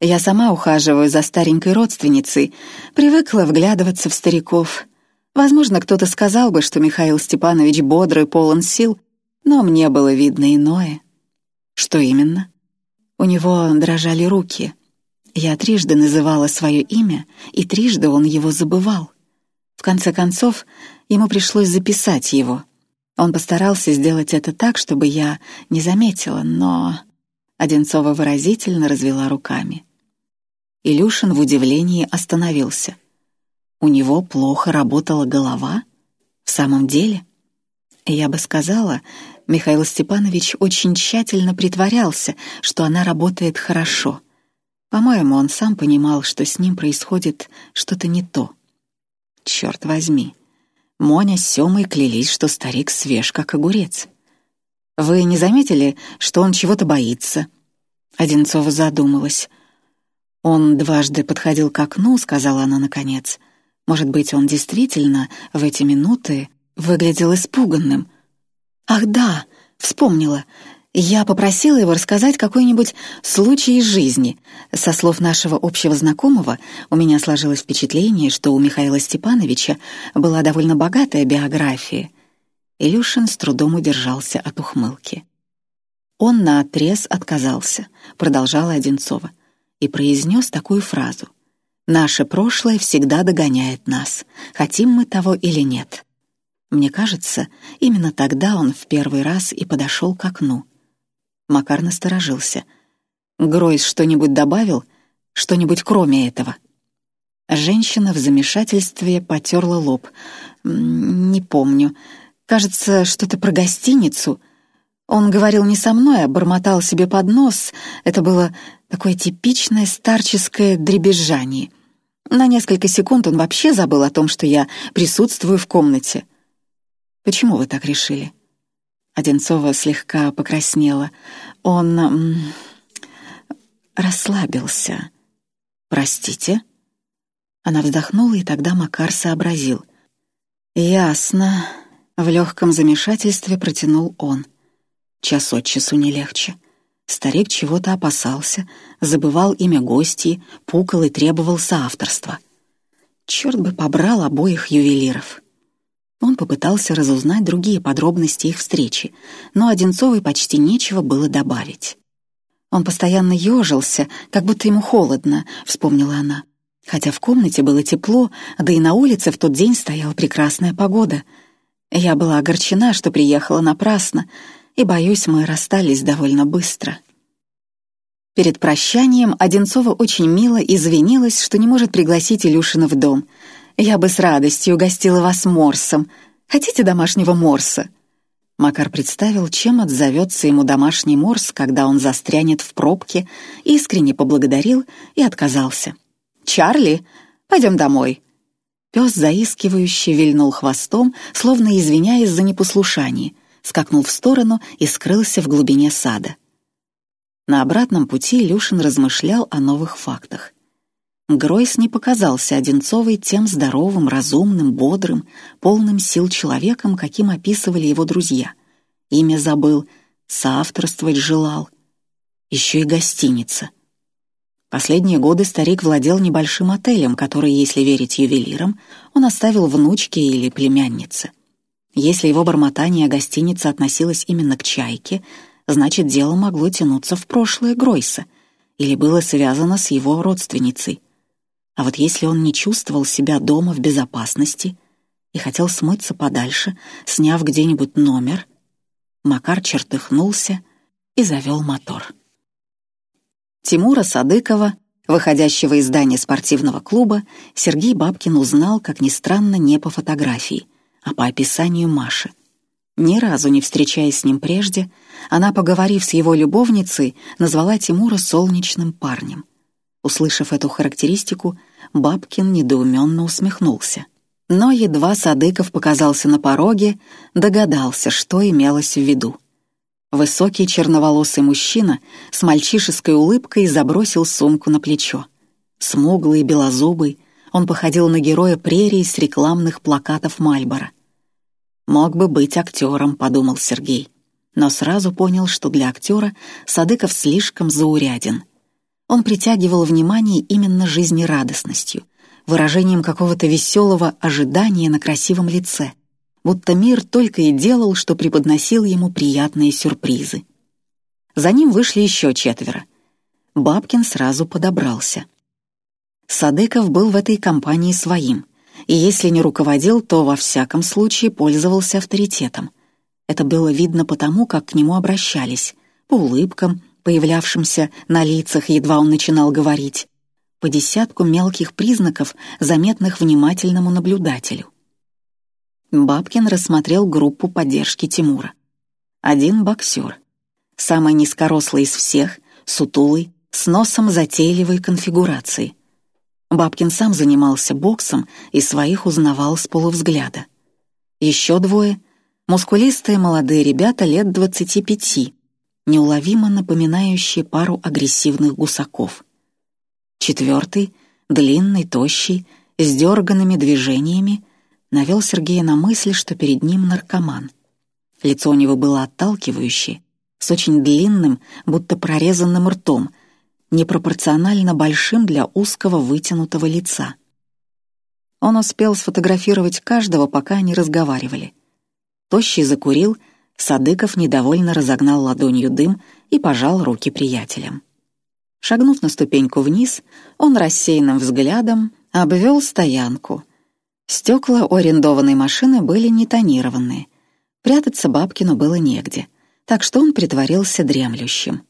Я сама ухаживаю за старенькой родственницей, привыкла вглядываться в стариков. Возможно, кто-то сказал бы, что Михаил Степанович бодрый, полон сил, но мне было видно иное. Что именно? У него дрожали руки. Я трижды называла свое имя, и трижды он его забывал. В конце концов, ему пришлось записать его. Он постарался сделать это так, чтобы я не заметила, но... Одинцова выразительно развела руками. Илюшин в удивлении остановился. У него плохо работала голова? В самом деле? Я бы сказала, Михаил Степанович очень тщательно притворялся, что она работает хорошо. По-моему, он сам понимал, что с ним происходит что-то не то. Черт возьми. Моня с Семой клялись, что старик свеж, как огурец. «Вы не заметили, что он чего-то боится?» Одинцова задумалась. «Он дважды подходил к окну», — сказала она наконец. «Может быть, он действительно в эти минуты выглядел испуганным?» «Ах да, вспомнила. Я попросила его рассказать какой-нибудь случай из жизни. Со слов нашего общего знакомого у меня сложилось впечатление, что у Михаила Степановича была довольно богатая биография. Илюшин с трудом удержался от ухмылки. Он наотрез отказался, продолжала Одинцова, и произнес такую фразу. «Наше прошлое всегда догоняет нас, хотим мы того или нет». Мне кажется, именно тогда он в первый раз и подошел к окну — Макар насторожился. Гройс что-нибудь добавил? Что-нибудь кроме этого? Женщина в замешательстве потерла лоб. «Не помню. Кажется, что-то про гостиницу. Он говорил не со мной, а бормотал себе под нос. Это было такое типичное старческое дребезжание. На несколько секунд он вообще забыл о том, что я присутствую в комнате. Почему вы так решили?» Одинцова слегка покраснела. Он м, расслабился. «Простите?» Она вздохнула, и тогда Макар сообразил. «Ясно». В легком замешательстве протянул он. Час от часу не легче. Старик чего-то опасался, забывал имя гостей, пукал и требовал соавторства. Черт бы побрал обоих ювелиров. Он попытался разузнать другие подробности их встречи, но Одинцовой почти нечего было добавить. Он постоянно ежился, как будто ему холодно, вспомнила она. Хотя в комнате было тепло, да и на улице в тот день стояла прекрасная погода. Я была огорчена, что приехала напрасно, и, боюсь, мы расстались довольно быстро. Перед прощанием Одинцова очень мило извинилась, что не может пригласить Илюшина в дом — я бы с радостью угостила вас морсом. Хотите домашнего морса?» Макар представил, чем отзовется ему домашний морс, когда он застрянет в пробке, искренне поблагодарил и отказался. «Чарли, пойдем домой». Пес заискивающе вильнул хвостом, словно извиняясь за непослушание, скакнул в сторону и скрылся в глубине сада. На обратном пути Илюшин размышлял о новых фактах. Гройс не показался Одинцовой тем здоровым, разумным, бодрым, полным сил человеком, каким описывали его друзья. Имя забыл, соавторствовать желал. Еще и гостиница. Последние годы старик владел небольшим отелем, который, если верить ювелирам, он оставил внучке или племяннице. Если его бормотание о гостинице относилось именно к «Чайке», значит, дело могло тянуться в прошлое Гройса или было связано с его родственницей — а вот если он не чувствовал себя дома в безопасности и хотел смыться подальше, сняв где-нибудь номер, Макар чертыхнулся и завел мотор. Тимура Садыкова, выходящего из здания спортивного клуба, Сергей Бабкин узнал, как ни странно, не по фотографии, а по описанию Маши. Ни разу не встречаясь с ним прежде, она, поговорив с его любовницей, назвала Тимура солнечным парнем. Услышав эту характеристику, Бабкин недоуменно усмехнулся. Но едва Садыков показался на пороге, догадался, что имелось в виду. Высокий черноволосый мужчина с мальчишеской улыбкой забросил сумку на плечо. Смуглый, белозубый, он походил на героя прерии с рекламных плакатов Мальбора. «Мог бы быть актером», — подумал Сергей. Но сразу понял, что для актера Садыков слишком зауряден — он притягивал внимание именно жизнерадостностью, выражением какого-то веселого ожидания на красивом лице, будто мир только и делал, что преподносил ему приятные сюрпризы. За ним вышли еще четверо. Бабкин сразу подобрался. Садыков был в этой компании своим, и если не руководил, то во всяком случае пользовался авторитетом. Это было видно потому, как к нему обращались, по улыбкам, появлявшимся на лицах, едва он начинал говорить, по десятку мелких признаков, заметных внимательному наблюдателю. Бабкин рассмотрел группу поддержки Тимура. Один боксер, самый низкорослый из всех, сутулый, с носом затейливой конфигурации. Бабкин сам занимался боксом и своих узнавал с полувзгляда. Еще двое — мускулистые молодые ребята лет двадцати пяти, неуловимо напоминающие пару агрессивных гусаков. Четвертый, длинный, тощий, с дерганными движениями, навел Сергея на мысль, что перед ним наркоман. Лицо у него было отталкивающее, с очень длинным, будто прорезанным ртом, непропорционально большим для узкого вытянутого лица. Он успел сфотографировать каждого, пока они разговаривали. Тощий закурил, Садыков недовольно разогнал ладонью дым и пожал руки приятелям. Шагнув на ступеньку вниз, он рассеянным взглядом обвел стоянку. Стекла у арендованной машины были не тонированные. Прятаться Бабкину было негде так что он притворился дремлющим.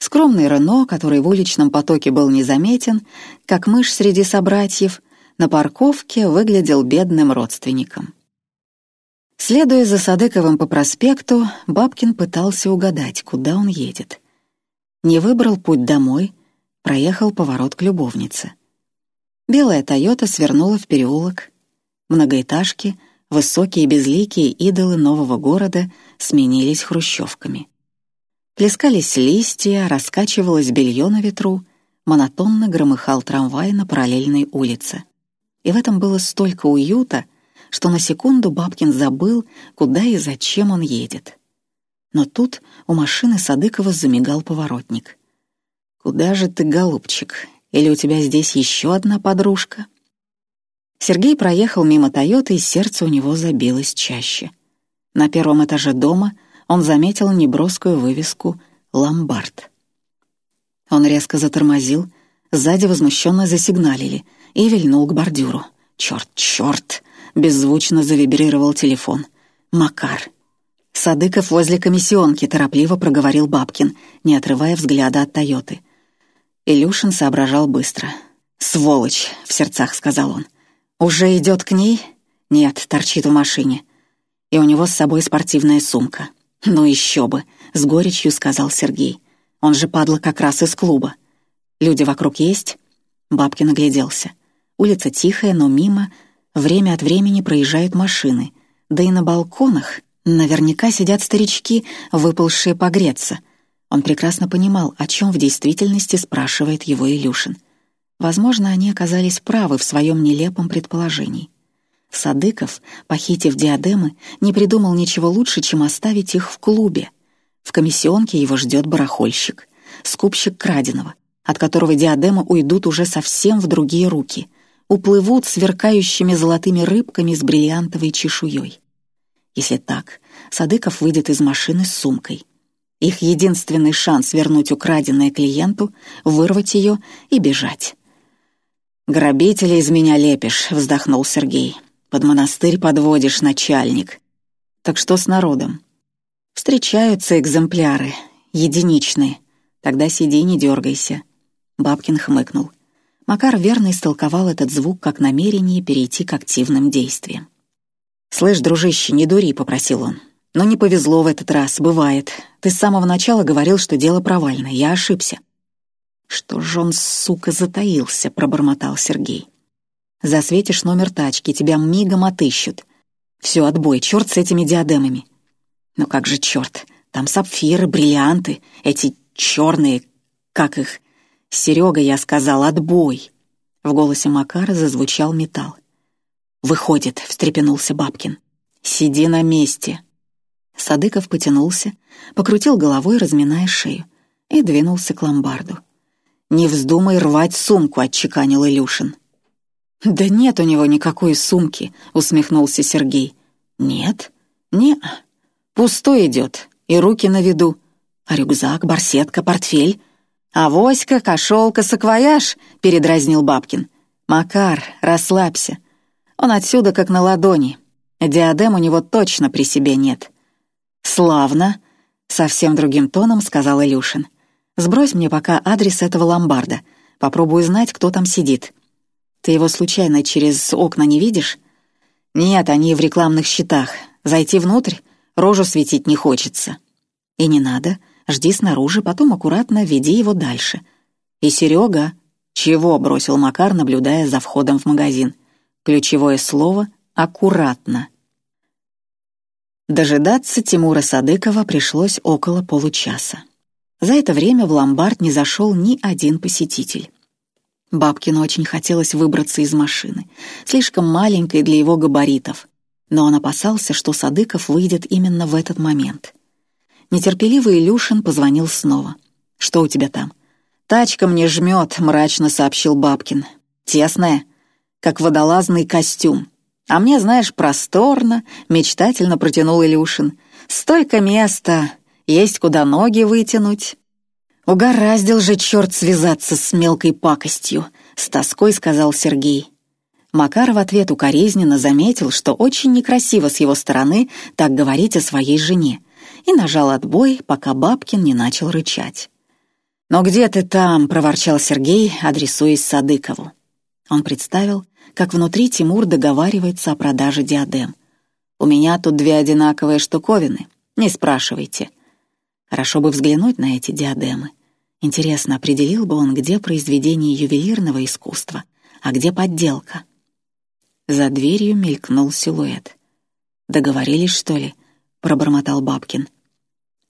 Скромный Рено, который в уличном потоке был незаметен, как мышь среди собратьев, на парковке выглядел бедным родственником. Следуя за Садыковым по проспекту, Бабкин пытался угадать, куда он едет. Не выбрал путь домой, проехал поворот к любовнице. Белая «Тойота» свернула в переулок. Многоэтажки — высокие безликие идолы нового города сменились хрущевками. Плескались листья, раскачивалось белье на ветру, монотонно громыхал трамвай на параллельной улице. И в этом было столько уюта, что на секунду Бабкин забыл, куда и зачем он едет. Но тут у машины Садыкова замигал поворотник. «Куда же ты, голубчик? Или у тебя здесь еще одна подружка?» Сергей проехал мимо «Тойоты», и сердце у него забилось чаще. На первом этаже дома он заметил неброскую вывеску «Ломбард». Он резко затормозил, сзади возмущенно засигналили и вильнул к бордюру. «Черт, черт!» — беззвучно завибрировал телефон. «Макар!» Садыков возле комиссионки торопливо проговорил Бабкин, не отрывая взгляда от «Тойоты». Илюшин соображал быстро. «Сволочь!» — в сердцах сказал он. «Уже идет к ней?» «Нет, торчит в машине. И у него с собой спортивная сумка». «Ну еще бы», — с горечью сказал Сергей. «Он же падла как раз из клуба. Люди вокруг есть?» Бабкин огляделся. Улица тихая, но мимо. Время от времени проезжают машины. Да и на балконах наверняка сидят старички, выползшие погреться. Он прекрасно понимал, о чем в действительности спрашивает его Илюшин. Возможно, они оказались правы в своем нелепом предположении. Садыков, похитив диадемы, не придумал ничего лучше, чем оставить их в клубе. В комиссионке его ждет барахольщик, скупщик краденого, от которого диадемы уйдут уже совсем в другие руки, уплывут сверкающими золотыми рыбками с бриллиантовой чешуей. Если так, Садыков выйдет из машины с сумкой. Их единственный шанс вернуть украденное клиенту — вырвать ее и бежать. «Грабителя из меня лепишь», — вздохнул Сергей. «Под монастырь подводишь, начальник». «Так что с народом?» «Встречаются экземпляры, единичные. Тогда сиди, не дергайся». Бабкин хмыкнул. Макар верно истолковал этот звук как намерение перейти к активным действиям. «Слышь, дружище, не дури», — попросил он. «Но не повезло в этот раз, бывает. Ты с самого начала говорил, что дело провальное, я ошибся. «Что ж он, сука, затаился?» — пробормотал Сергей. «Засветишь номер тачки, тебя мигом отыщут. Все, отбой, черт с этими диадемами». «Ну как же черт? Там сапфиры, бриллианты, эти черные, как их...» «Серега, я сказал, отбой!» В голосе Макара зазвучал металл. «Выходит», — встрепенулся Бабкин. «Сиди на месте». Садыков потянулся, покрутил головой, разминая шею, и двинулся к ломбарду. «Не вздумай рвать сумку», — отчеканил Илюшин. «Да нет у него никакой сумки», — усмехнулся Сергей. «Нет? не Пустой идет, и руки на виду. А рюкзак, барсетка, портфель?» «Авоська, кошелка, саквояж», — передразнил Бабкин. «Макар, расслабься. Он отсюда как на ладони. Диадем у него точно при себе нет». «Славно», — совсем другим тоном сказал Илюшин. Сбрось мне пока адрес этого ломбарда. Попробую знать, кто там сидит. Ты его случайно через окна не видишь? Нет, они в рекламных щитах. Зайти внутрь, рожу светить не хочется. И не надо. Жди снаружи, потом аккуратно веди его дальше. И Серега... «Чего?» — бросил Макар, наблюдая за входом в магазин. Ключевое слово «аккуратно». Дожидаться Тимура Садыкова пришлось около получаса. За это время в ломбард не зашел ни один посетитель. Бабкину очень хотелось выбраться из машины, слишком маленькой для его габаритов, но он опасался, что Садыков выйдет именно в этот момент. Нетерпеливый Илюшин позвонил снова. «Что у тебя там?» «Тачка мне жмет», — мрачно сообщил Бабкин. «Тесная, как водолазный костюм. А мне, знаешь, просторно», — мечтательно протянул Илюшин. «Столько места, есть куда ноги вытянуть». «Угораздил же черт связаться с мелкой пакостью», — с тоской сказал Сергей. Макар в ответ укоризненно заметил, что очень некрасиво с его стороны так говорить о своей жене, и нажал отбой, пока Бабкин не начал рычать. «Но где ты там?» — проворчал Сергей, адресуясь Садыкову. Он представил, как внутри Тимур договаривается о продаже диадем. «У меня тут две одинаковые штуковины, не спрашивайте». Хорошо бы взглянуть на эти диадемы. Интересно, определил бы он, где произведение ювелирного искусства, а где подделка. За дверью мелькнул силуэт. «Договорились, что ли?» — пробормотал Бабкин.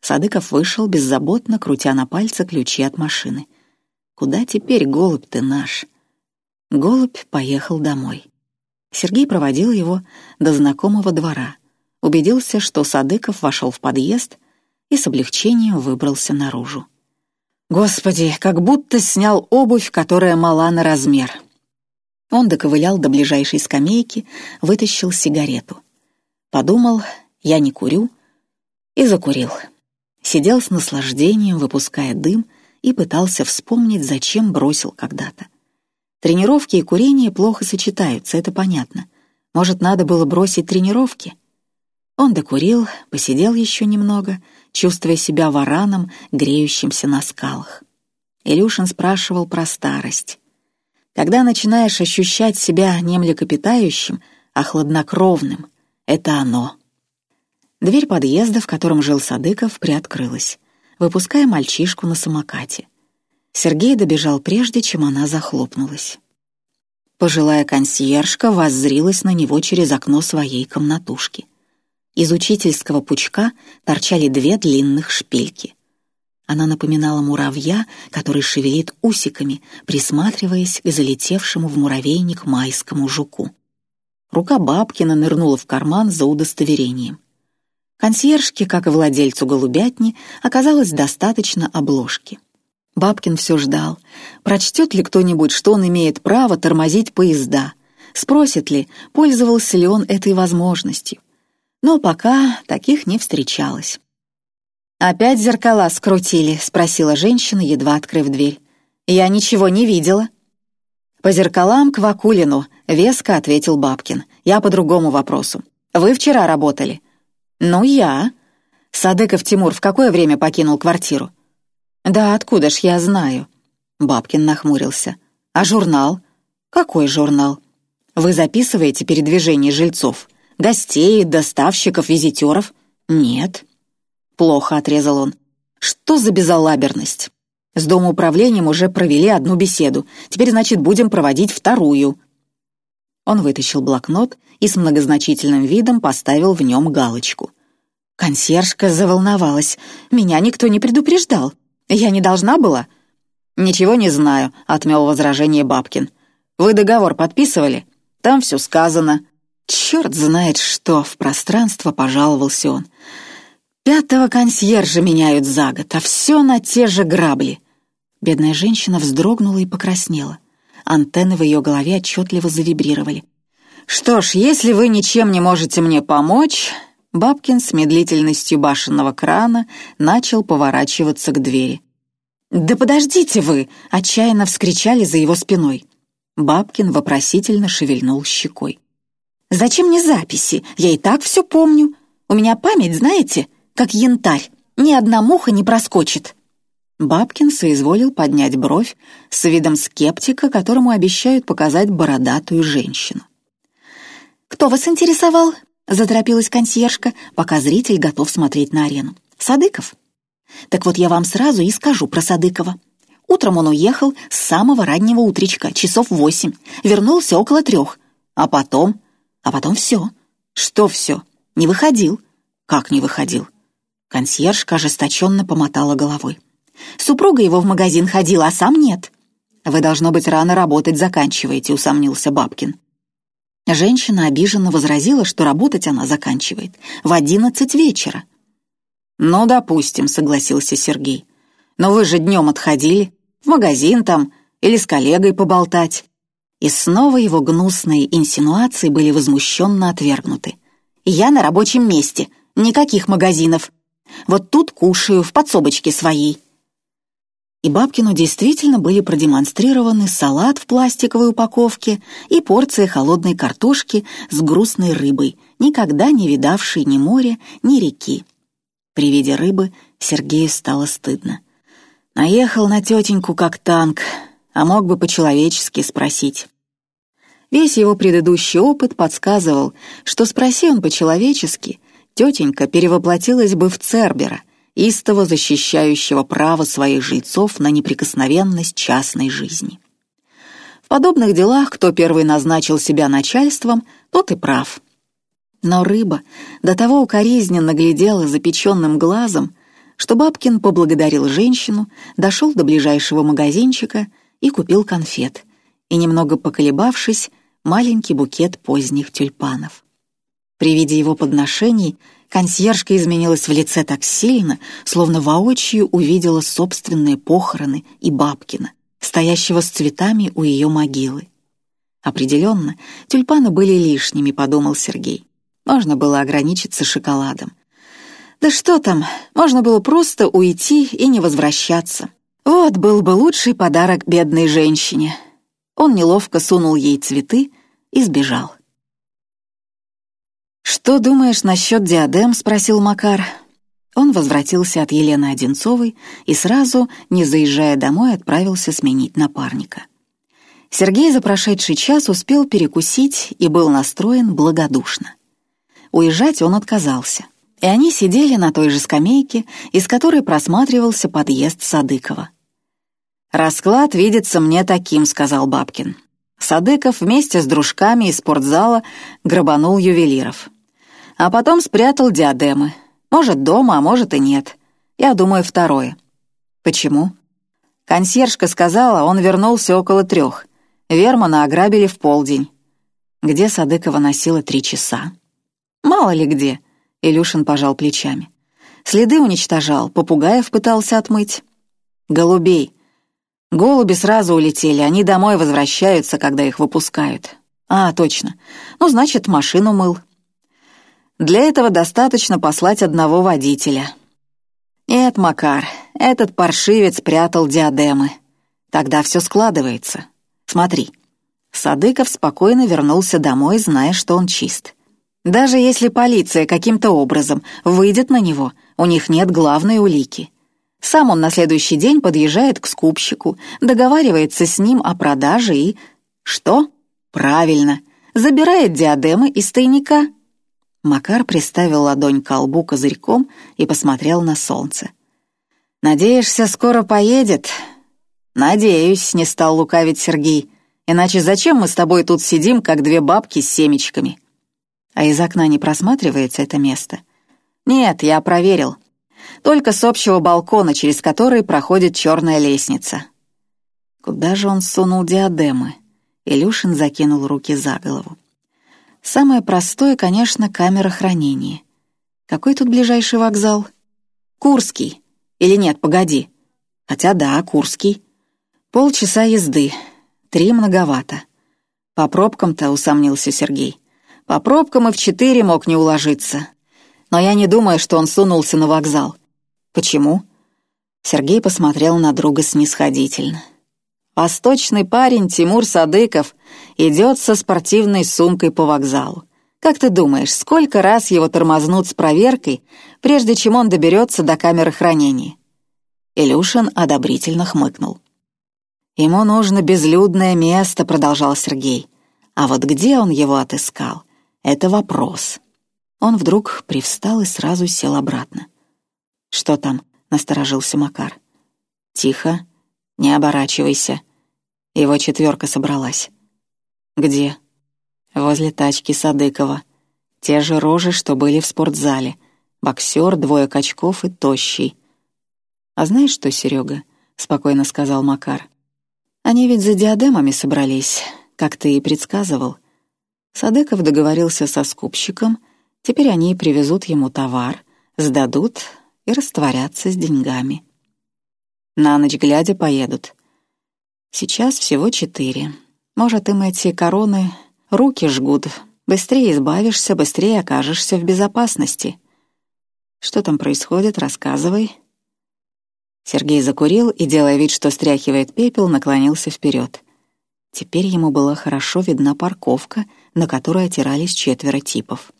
Садыков вышел, беззаботно крутя на пальце ключи от машины. «Куда теперь, голубь ты наш?» Голубь поехал домой. Сергей проводил его до знакомого двора, убедился, что Садыков вошел в подъезд и с облегчением выбрался наружу. Господи, как будто снял обувь, которая мала на размер. Он доковылял до ближайшей скамейки, вытащил сигарету. Подумал, я не курю, и закурил. Сидел с наслаждением, выпуская дым, и пытался вспомнить, зачем бросил когда-то. Тренировки и курение плохо сочетаются, это понятно. Может, надо было бросить тренировки? Он докурил, посидел еще немного — чувствуя себя вараном, греющимся на скалах. Илюшин спрашивал про старость. Когда начинаешь ощущать себя не млекопитающим, а хладнокровным, это оно. Дверь подъезда, в котором жил Садыков, приоткрылась, выпуская мальчишку на самокате. Сергей добежал прежде, чем она захлопнулась. Пожилая консьержка воззрилась на него через окно своей комнатушки. Из учительского пучка торчали две длинных шпильки. Она напоминала муравья, который шевелит усиками, присматриваясь к залетевшему в муравейник майскому жуку. Рука Бабкина нырнула в карман за удостоверением. Консьержке, как и владельцу голубятни, оказалось достаточно обложки. Бабкин все ждал, прочтет ли кто-нибудь, что он имеет право тормозить поезда, спросит ли, пользовался ли он этой возможностью но пока таких не встречалось. «Опять зеркала скрутили?» — спросила женщина, едва открыв дверь. «Я ничего не видела». «По зеркалам к Вакулину», — веско ответил Бабкин. «Я по другому вопросу. Вы вчера работали?» «Ну, я». Садыков Тимур в какое время покинул квартиру? «Да откуда ж я знаю?» Бабкин нахмурился. «А журнал?» «Какой журнал?» «Вы записываете передвижение жильцов?» Гостей, доставщиков, визитеров? Нет. Плохо, отрезал он. Что за безалаберность? С домоуправлением уже провели одну беседу. Теперь, значит, будем проводить вторую. Он вытащил блокнот и с многозначительным видом поставил в нем галочку. Консьержка заволновалась. Меня никто не предупреждал. Я не должна была? Ничего не знаю, отмел возражение Бабкин. Вы договор подписывали? Там все сказано. Черт знает что, в пространство пожаловался он. Пятого консьержа меняют за год, а все на те же грабли. Бедная женщина вздрогнула и покраснела. Антенны в ее голове отчетливо завибрировали. «Что ж, если вы ничем не можете мне помочь...» Бабкин с медлительностью башенного крана начал поворачиваться к двери. «Да подождите вы!» — отчаянно вскричали за его спиной. Бабкин вопросительно шевельнул щекой. Зачем мне записи? Я и так все помню. У меня память, знаете, как янтарь. Ни одна муха не проскочит». Бабкин соизволил поднять бровь с видом скептика, которому обещают показать бородатую женщину. «Кто вас интересовал?» — заторопилась консьержка, пока зритель готов смотреть на арену. «Садыков?» «Так вот я вам сразу и скажу про Садыкова. Утром он уехал с самого раннего утречка, часов восемь, вернулся около трех. А потом... А потом все. Что все? Не выходил. Как не выходил? Консьержка ожесточенно помотала головой. Супруга его в магазин ходила, а сам нет. «Вы, должно быть, рано работать заканчиваете», — усомнился Бабкин. Женщина обиженно возразила, что работать она заканчивает в одиннадцать вечера. «Ну, допустим», — согласился Сергей. «Но вы же днем отходили, в магазин там или с коллегой поболтать». И снова его гнусные инсинуации были возмущенно отвергнуты. «Я на рабочем месте, никаких магазинов. Вот тут кушаю, в подсобочке своей». И Бабкину действительно были продемонстрированы салат в пластиковой упаковке и порция холодной картошки с грустной рыбой, никогда не видавшей ни моря, ни реки. При виде рыбы Сергею стало стыдно. Наехал на тетеньку как танк, а мог бы по-человечески спросить. Весь его предыдущий опыт подсказывал, что спроси он по-человечески, тетенька перевоплотилась бы в Цербера — истово защищающего право своих жильцов на неприкосновенность частной жизни. В подобных делах кто первый назначил себя начальством, тот и прав. Но рыба до того укоризненно глядела запеченным глазом, что Бабкин поблагодарил женщину, дошел до ближайшего магазинчика и купил конфет, и, немного поколебавшись, маленький букет поздних тюльпанов. При виде его подношений Консьержка изменилась в лице так сильно, словно воочию увидела собственные похороны и Бабкина, стоящего с цветами у ее могилы. Определенно, тюльпаны были лишними, подумал Сергей. Можно было ограничиться шоколадом. Да что там, можно было просто уйти и не возвращаться. Вот был бы лучший подарок бедной женщине. Он неловко сунул ей цветы и сбежал. «Что думаешь насчет диадем?» — спросил Макар. Он возвратился от Елены Одинцовой и сразу, не заезжая домой, отправился сменить напарника. Сергей за прошедший час успел перекусить и был настроен благодушно. Уезжать он отказался, и они сидели на той же скамейке, из которой просматривался подъезд Садыкова. «Расклад видится мне таким», — сказал Бабкин. Садыков вместе с дружками из спортзала грабанул ювелиров. А потом спрятал диадемы. Может, дома, а может и нет. Я думаю, второе. Почему? Консьержка сказала, он вернулся около трех. Вермана ограбили в полдень. Где Садыкова носила три часа? Мало ли где. Илюшин пожал плечами. Следы уничтожал, попугаев пытался отмыть. Голубей. Голуби сразу улетели, они домой возвращаются, когда их выпускают. А, точно. Ну, значит, машину мыл. Для этого достаточно послать одного водителя. Нет, Макар, этот паршивец прятал диадемы. Тогда все складывается. Смотри. Садыков спокойно вернулся домой, зная, что он чист. Даже если полиция каким-то образом выйдет на него, у них нет главной улики — сам он на следующий день подъезжает к скупщику, договаривается с ним о продаже и... Что? Правильно, забирает диадемы из тайника. Макар приставил ладонь к колбу козырьком и посмотрел на солнце. «Надеешься, скоро поедет?» «Надеюсь», — не стал лукавить Сергей. «Иначе зачем мы с тобой тут сидим, как две бабки с семечками?» «А из окна не просматривается это место?» «Нет, я проверил только с общего балкона, через который проходит черная лестница. Куда же он сунул диадемы? Илюшин закинул руки за голову. Самое простое, конечно, камера хранения. Какой тут ближайший вокзал? Курский. Или нет, погоди. Хотя да, Курский. Полчаса езды. Три многовато. По пробкам-то усомнился Сергей. По пробкам и в четыре мог не уложиться. Но я не думаю, что он сунулся на вокзал. «Почему?» Сергей посмотрел на друга снисходительно. «Восточный парень Тимур Садыков идет со спортивной сумкой по вокзалу. Как ты думаешь, сколько раз его тормознут с проверкой, прежде чем он доберется до камеры хранения?» Илюшин одобрительно хмыкнул. «Ему нужно безлюдное место», — продолжал Сергей. «А вот где он его отыскал? Это вопрос». Он вдруг привстал и сразу сел обратно. «Что там?» — насторожился Макар. «Тихо, не оборачивайся». Его четверка собралась. «Где?» «Возле тачки Садыкова. Те же рожи, что были в спортзале. Боксер, двое качков и тощий. «А знаешь что, Серега?» — спокойно сказал Макар. «Они ведь за диадемами собрались, как ты и предсказывал. Садыков договорился со скупщиком, теперь они привезут ему товар, сдадут и растворятся с деньгами. На ночь глядя поедут. Сейчас всего четыре. Может, им эти короны руки жгут. Быстрее избавишься, быстрее окажешься в безопасности. Что там происходит, рассказывай. Сергей закурил и, делая вид, что стряхивает пепел, наклонился вперед. Теперь ему была хорошо видна парковка, на которой отирались четверо типов.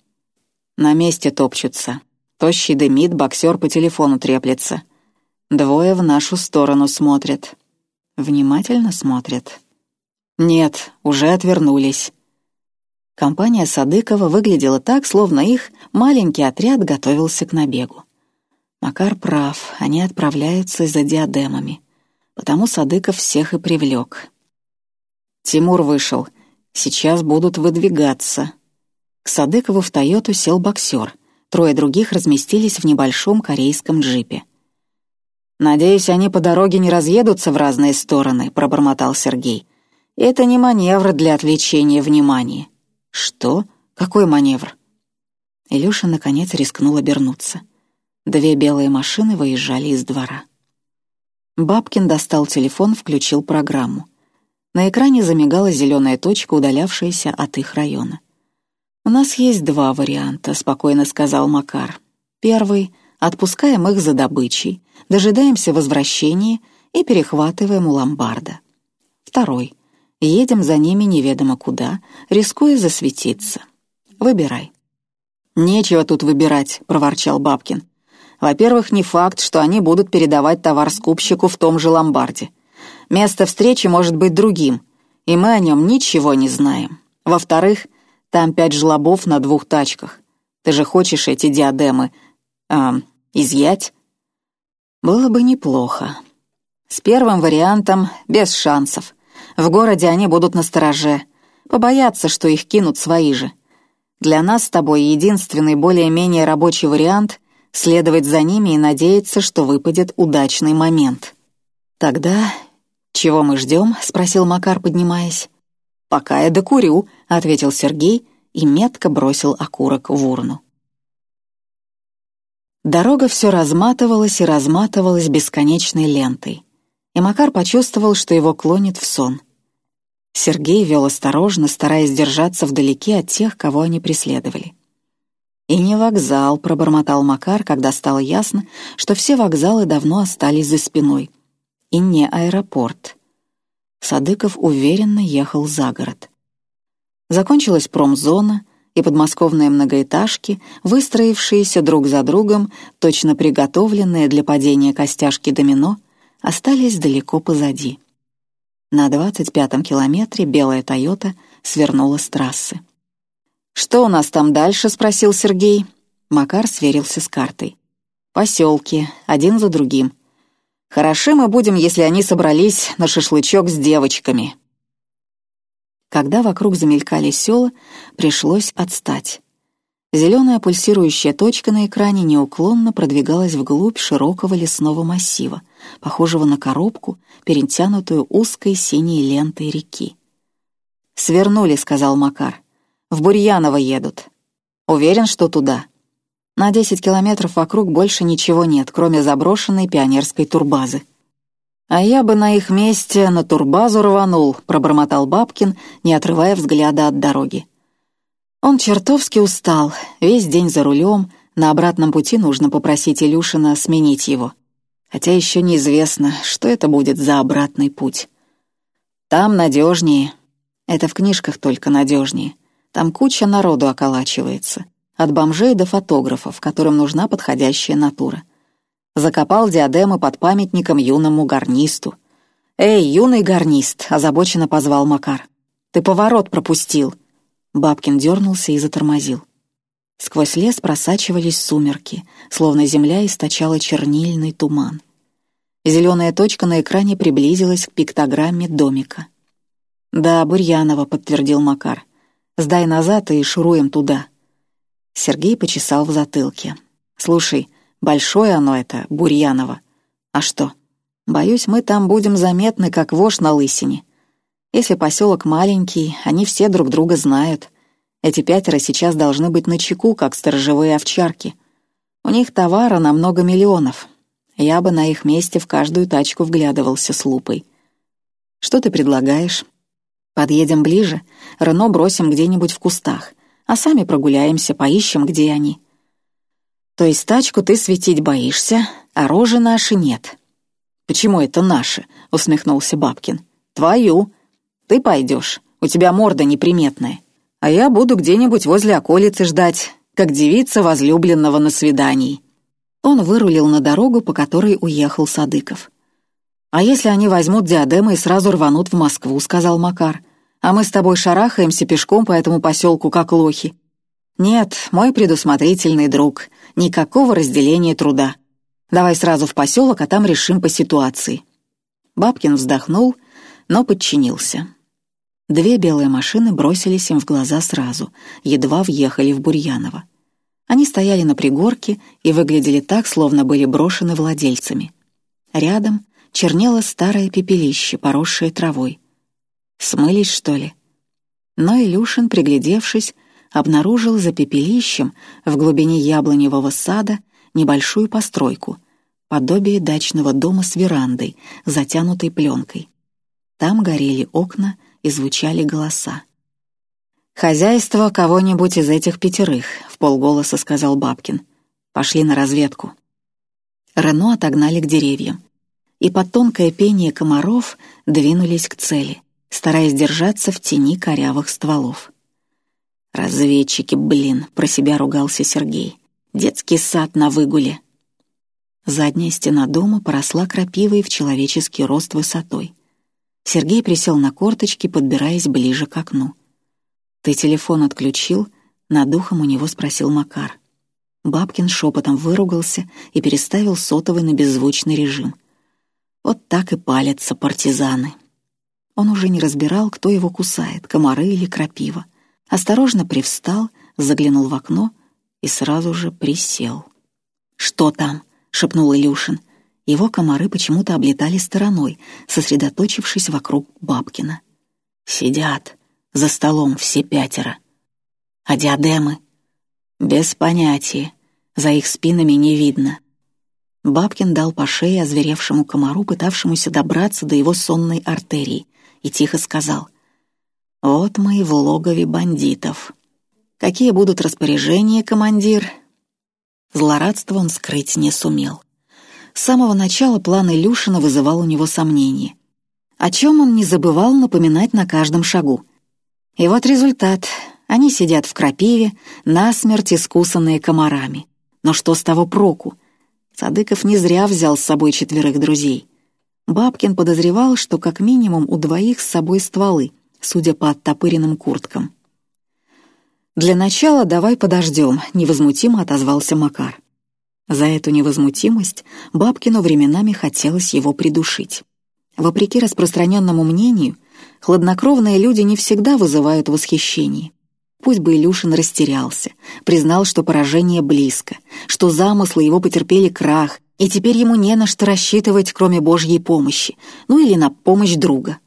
На месте топчутся. Тощий дымит, боксер по телефону треплется. Двое в нашу сторону смотрят. Внимательно смотрят. Нет, уже отвернулись. Компания Садыкова выглядела так, словно их маленький отряд готовился к набегу. Макар прав, они отправляются за диадемами. Потому Садыков всех и привлек. Тимур вышел. Сейчас будут выдвигаться. К Садыкову в Тойоту сел боксер. Трое других разместились в небольшом корейском джипе. «Надеюсь, они по дороге не разъедутся в разные стороны», — пробормотал Сергей. «Это не маневр для отвлечения внимания». «Что? Какой маневр?» Илюша, наконец, рискнул обернуться. Две белые машины выезжали из двора. Бабкин достал телефон, включил программу. На экране замигала зеленая точка, удалявшаяся от их района. «У нас есть два варианта», — спокойно сказал Макар. «Первый — отпускаем их за добычей, дожидаемся возвращения и перехватываем у ломбарда. Второй — едем за ними неведомо куда, рискуя засветиться. Выбирай». «Нечего тут выбирать», — проворчал Бабкин. Во-первых, не факт, что они будут передавать товар скупщику в том же ломбарде. Место встречи может быть другим, и мы о нем ничего не знаем. Во-вторых, там пять жлобов на двух тачках. Ты же хочешь эти диадемы э, изъять? Было бы неплохо. С первым вариантом без шансов. В городе они будут настороже, побоятся, что их кинут свои же. Для нас с тобой единственный более-менее рабочий вариант следовать за ними и надеяться, что выпадет удачный момент. «Тогда чего мы ждем?» — спросил Макар, поднимаясь. «Пока я докурю», — ответил Сергей и метко бросил окурок в урну. Дорога все разматывалась и разматывалась бесконечной лентой, и Макар почувствовал, что его клонит в сон. Сергей вел осторожно, стараясь держаться вдалеке от тех, кого они преследовали. «И не вокзал», — пробормотал Макар, когда стало ясно, что все вокзалы давно остались за спиной. «И не аэропорт». Садыков уверенно ехал за город. Закончилась промзона, и подмосковные многоэтажки, выстроившиеся друг за другом, точно приготовленные для падения костяшки домино, остались далеко позади. На двадцать пятом километре белая «Тойота» свернула с трассы. «Что у нас там дальше?» — спросил Сергей. Макар сверился с картой. «Поселки, один за другим. Хороши мы будем, если они собрались на шашлычок с девочками». Когда вокруг замелькали села, пришлось отстать. Зеленая пульсирующая точка на экране неуклонно продвигалась вглубь широкого лесного массива, похожего на коробку, перетянутую узкой синей лентой реки. «Свернули», — сказал Макар. В Бурьяново едут. Уверен, что туда. На 10 километров вокруг больше ничего нет, кроме заброшенной пионерской турбазы. «А я бы на их месте на турбазу рванул», — пробормотал Бабкин, не отрывая взгляда от дороги. Он чертовски устал, весь день за рулем, на обратном пути нужно попросить Илюшина сменить его. Хотя еще неизвестно, что это будет за обратный путь. Там надежнее. Это в книжках только надежнее. Там куча народу околачивается, от бомжей до фотографов, которым нужна подходящая натура. Закопал диадемы под памятником юному гарнисту. «Эй, юный гарнист!» — озабоченно позвал Макар. «Ты поворот пропустил!» Бабкин дернулся и затормозил. Сквозь лес просачивались сумерки, словно земля источала чернильный туман. Зеленая точка на экране приблизилась к пиктограмме домика. «Да, Бурьянова», — подтвердил Макар. «Сдай назад и шуруем туда». Сергей почесал в затылке. «Слушай, большое оно это, Бурьяново. А что? Боюсь, мы там будем заметны, как вошь на лысине. Если поселок маленький, они все друг друга знают. Эти пятеро сейчас должны быть на чеку, как сторожевые овчарки. У них товара на много миллионов. Я бы на их месте в каждую тачку вглядывался с лупой. Что ты предлагаешь? Подъедем ближе, Рено бросим где-нибудь в кустах, а сами прогуляемся, поищем, где они. То есть тачку ты светить боишься, а рожи наши нет. Почему это наши? усмехнулся Бабкин. Твою. Ты пойдешь, у тебя морда неприметная. А я буду где-нибудь возле околицы ждать, как девица возлюбленного на свидании. Он вырулил на дорогу, по которой уехал Садыков. «А если они возьмут диадемы и сразу рванут в Москву?» — сказал Макар. «А мы с тобой шарахаемся пешком по этому поселку, как лохи». «Нет, мой предусмотрительный друг, никакого разделения труда. Давай сразу в поселок, а там решим по ситуации». Бабкин вздохнул, но подчинился. Две белые машины бросились им в глаза сразу, едва въехали в Бурьяново. Они стояли на пригорке и выглядели так, словно были брошены владельцами. Рядом чернело старое пепелище, поросшее травой. Смылись, что ли? Но Илюшин, приглядевшись, обнаружил за пепелищем в глубине яблоневого сада небольшую постройку, подобие дачного дома с верандой, затянутой пленкой. Там горели окна и звучали голоса. «Хозяйство кого-нибудь из этих пятерых», — в полголоса сказал Бабкин. «Пошли на разведку». Рено отогнали к деревьям и под тонкое пение комаров двинулись к цели, стараясь держаться в тени корявых стволов. «Разведчики, блин!» — про себя ругался Сергей. «Детский сад на выгуле!» Задняя стена дома поросла крапивой в человеческий рост высотой. Сергей присел на корточки, подбираясь ближе к окну. «Ты телефон отключил?» — над духом у него спросил Макар. Бабкин шепотом выругался и переставил сотовый на беззвучный режим. Вот так и палятся партизаны. Он уже не разбирал, кто его кусает, комары или крапива. Осторожно привстал, заглянул в окно и сразу же присел. «Что там?» — шепнул Илюшин. Его комары почему-то облетали стороной, сосредоточившись вокруг Бабкина. «Сидят за столом все пятеро. А диадемы? Без понятия, за их спинами не видно». Бабкин дал по шее озверевшему комару, пытавшемуся добраться до его сонной артерии, и тихо сказал «Вот мы и в логове бандитов. Какие будут распоряжения, командир?» Злорадство он скрыть не сумел. С самого начала план Илюшина вызывал у него сомнения. О чем он не забывал напоминать на каждом шагу. И вот результат. Они сидят в крапиве, насмерть искусанные комарами. Но что с того проку? Садыков не зря взял с собой четверых друзей. Бабкин подозревал, что как минимум у двоих с собой стволы, судя по оттопыренным курткам. «Для начала давай подождем», — невозмутимо отозвался Макар. За эту невозмутимость Бабкину временами хотелось его придушить. Вопреки распространенному мнению, хладнокровные люди не всегда вызывают восхищение. Пусть бы Илюшин растерялся, признал, что поражение близко, что замыслы его потерпели крах, и теперь ему не на что рассчитывать, кроме Божьей помощи, ну или на помощь друга.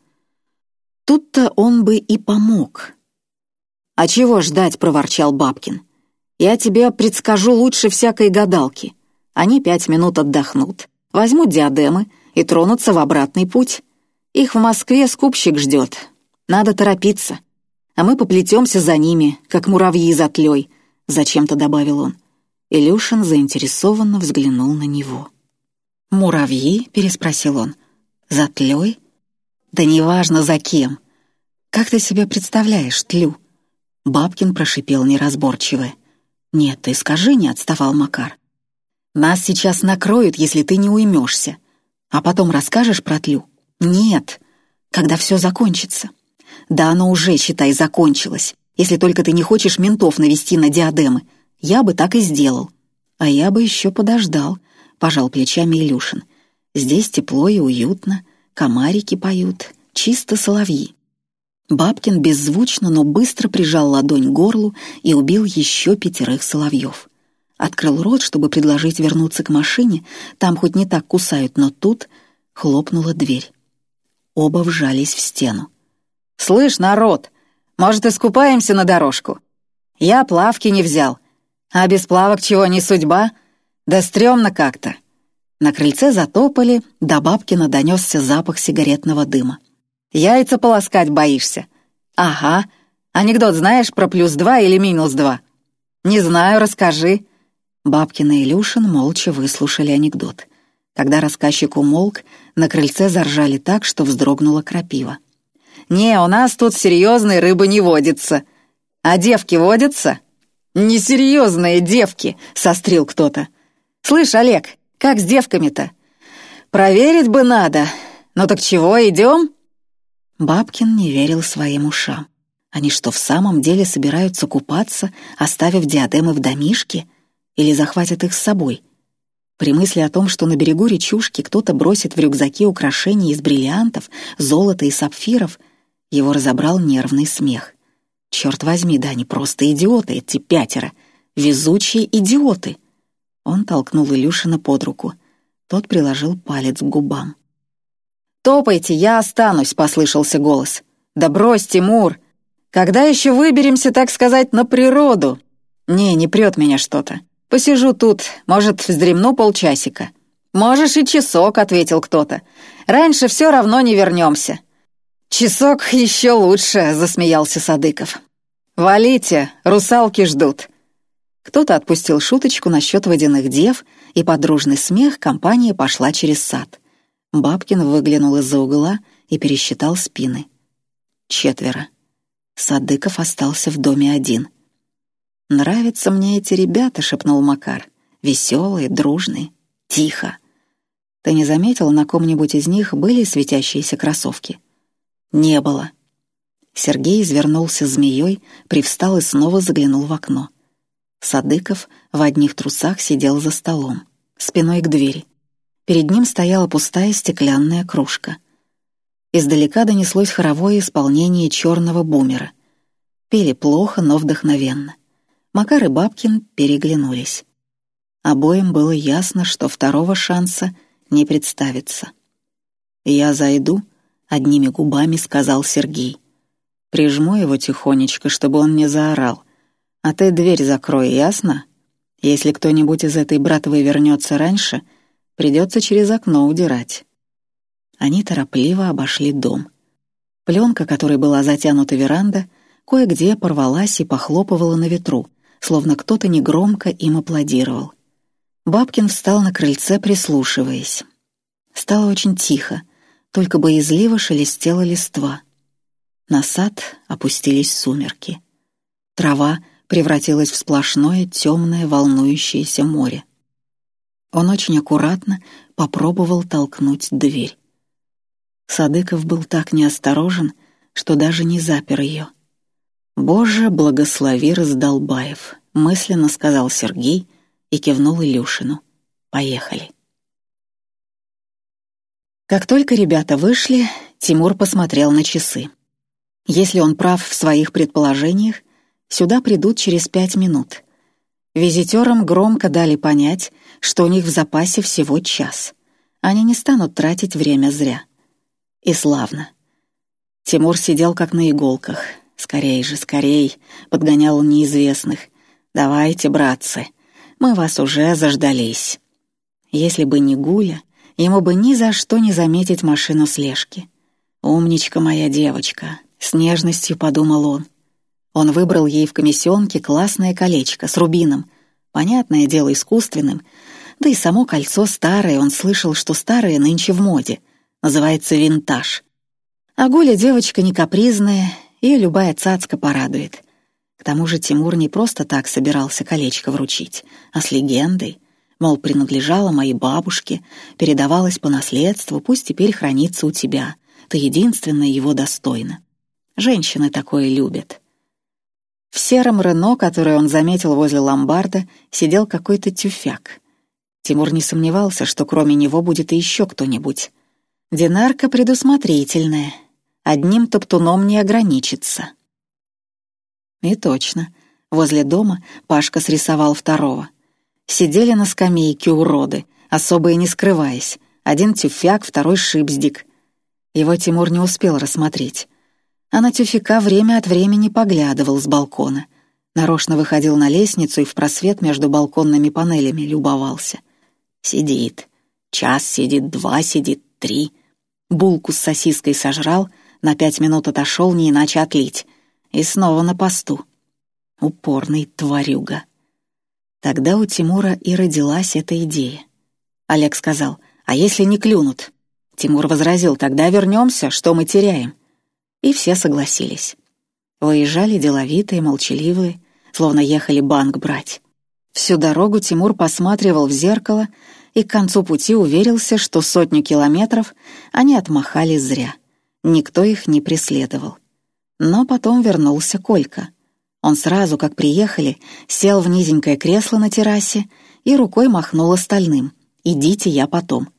Тут-то он бы и помог. «А чего ждать?» — проворчал Бабкин. Я тебе предскажу лучше всякой гадалки. Они пять минут отдохнут, возьмут диадемы и тронутся в обратный путь. Их в Москве скупщик ждет. Надо торопиться. А мы поплетемся за ними, как муравьи за тлей», — зачем-то добавил он. Илюшин заинтересованно взглянул на него. «Муравьи?» — переспросил он. «За тлей?» «Да неважно, за кем. Как ты себе представляешь тлю?» Бабкин прошипел неразборчиво. «Нет, ты скажи», — не отставал Макар. Нас сейчас накроют, если ты не уймешься. А потом расскажешь про тлю? Нет, когда все закончится. Да оно уже, считай, закончилось. Если только ты не хочешь ментов навести на диадемы. Я бы так и сделал. А я бы еще подождал, пожал плечами Илюшин. Здесь тепло и уютно, комарики поют, чисто соловьи. Бабкин беззвучно, но быстро прижал ладонь к горлу и убил еще пятерых соловьев. Открыл рот, чтобы предложить вернуться к машине, там хоть не так кусают, но тут хлопнула дверь. Оба вжались в стену. «Слышь, народ, может, искупаемся на дорожку? Я плавки не взял. А без плавок чего, не судьба? Да стрёмно как-то». На крыльце затопали, до Бабкина донесся запах сигаретного дыма. Яйца полоскать боишься? Ага. Анекдот знаешь про плюс два или минус два? Не знаю, расскажи. Бабкин и Илюшин молча выслушали анекдот. Когда рассказчик умолк, на крыльце заржали так, что вздрогнула крапива. «Не, у нас тут серьезной рыбы не водится. А девки водятся?» «Несерьезные девки!» — сострил кто-то. «Слышь, Олег, как с девками-то?» «Проверить бы надо. Ну так чего, идем?» Бабкин не верил своим ушам. Они что, в самом деле собираются купаться, оставив диадемы в домишке? Или захватят их с собой? При мысли о том, что на берегу речушки кто-то бросит в рюкзаки украшения из бриллиантов, золота и сапфиров, его разобрал нервный смех. Черт возьми, да они просто идиоты, эти пятеро. Везучие идиоты. Он толкнул Илюшина под руку. Тот приложил палец к губам. «Топайте, я останусь», — послышался голос. «Да брось, Тимур! Когда еще выберемся, так сказать, на природу?» «Не, не прет меня что-то. Посижу тут, может, вздремну полчасика». «Можешь и часок», — ответил кто-то. «Раньше все равно не вернемся». «Часок еще лучше», — засмеялся Садыков. «Валите, русалки ждут». Кто-то отпустил шуточку насчет водяных дев, и подружный смех компания пошла через сад. Бабкин выглянул из-за угла и пересчитал спины. Четверо. Садыков остался в доме один. «Нравятся мне эти ребята», — шепнул Макар. «Веселые, дружные, тихо». «Ты не заметил, на ком-нибудь из них были светящиеся кроссовки?» «Не было». Сергей извернулся змеей, привстал и снова заглянул в окно. Садыков в одних трусах сидел за столом, спиной к двери. Перед ним стояла пустая стеклянная кружка. Издалека донеслось хоровое исполнение черного бумера. Пели плохо, но вдохновенно. Макар и Бабкин переглянулись. Обоим было ясно, что второго шанса не представится. «Я зайду», — одними губами сказал Сергей. «Прижму его тихонечко, чтобы он не заорал. А ты дверь закрой, ясно? Если кто-нибудь из этой братвы вернется раньше, Придется через окно удирать. Они торопливо обошли дом. Пленка, которой была затянута веранда, кое-где порвалась и похлопывала на ветру, словно кто-то негромко им аплодировал. Бабкин встал на крыльце, прислушиваясь. Стало очень тихо, только боязливо шелестела листва. На сад опустились сумерки. Трава превратилась в сплошное темное волнующееся море. Он очень аккуратно попробовал толкнуть дверь. Садыков был так неосторожен, что даже не запер ее. «Боже, благослови раздолбаев», — мысленно сказал Сергей и кивнул Илюшину. «Поехали». Как только ребята вышли, Тимур посмотрел на часы. Если он прав в своих предположениях, сюда придут через пять минут. Визитерам громко дали понять, что у них в запасе всего час. Они не станут тратить время зря. И славно. Тимур сидел как на иголках. «Скорей же, скорей!» — подгонял он неизвестных. «Давайте, братцы, мы вас уже заждались». Если бы не Гуля, ему бы ни за что не заметить машину слежки. «Умничка моя девочка», — с нежностью подумал он. Он выбрал ей в комиссионке классное колечко с рубином, понятное дело искусственным, да и само кольцо старое, он слышал, что старое нынче в моде. Называется винтаж. А Гуля девочка не капризная, и любая цацка порадует. К тому же Тимур не просто так собирался колечко вручить, а с легендой. Мол, принадлежала моей бабушке, передавалась по наследству, пусть теперь хранится у тебя. Ты единственная его достойна. Женщины такое любят. В сером Рено, которое он заметил возле ломбарда, сидел какой-то тюфяк. Тимур не сомневался, что кроме него будет и еще кто-нибудь. Динарка предусмотрительная, одним топтуном не ограничится. И точно, возле дома Пашка срисовал второго. Сидели на скамейке уроды, особо и не скрываясь. Один тюфяк, второй шипздик. Его Тимур не успел рассмотреть. А на тюфяка время от времени поглядывал с балкона. Нарочно выходил на лестницу и в просвет между балконными панелями любовался. Сидит. Час сидит, два сидит, три. Булку с сосиской сожрал, на пять минут отошел, не иначе отлить. И снова на посту. Упорный тварюга. Тогда у Тимура и родилась эта идея. Олег сказал, «А если не клюнут?» Тимур возразил, «Тогда вернемся, что мы теряем?» И все согласились. Выезжали деловитые, молчаливые, словно ехали банк брать. Всю дорогу Тимур посматривал в зеркало и к концу пути уверился, что сотню километров они отмахали зря. Никто их не преследовал. Но потом вернулся Колька. Он сразу, как приехали, сел в низенькое кресло на террасе и рукой махнул остальным. «Идите, я потом».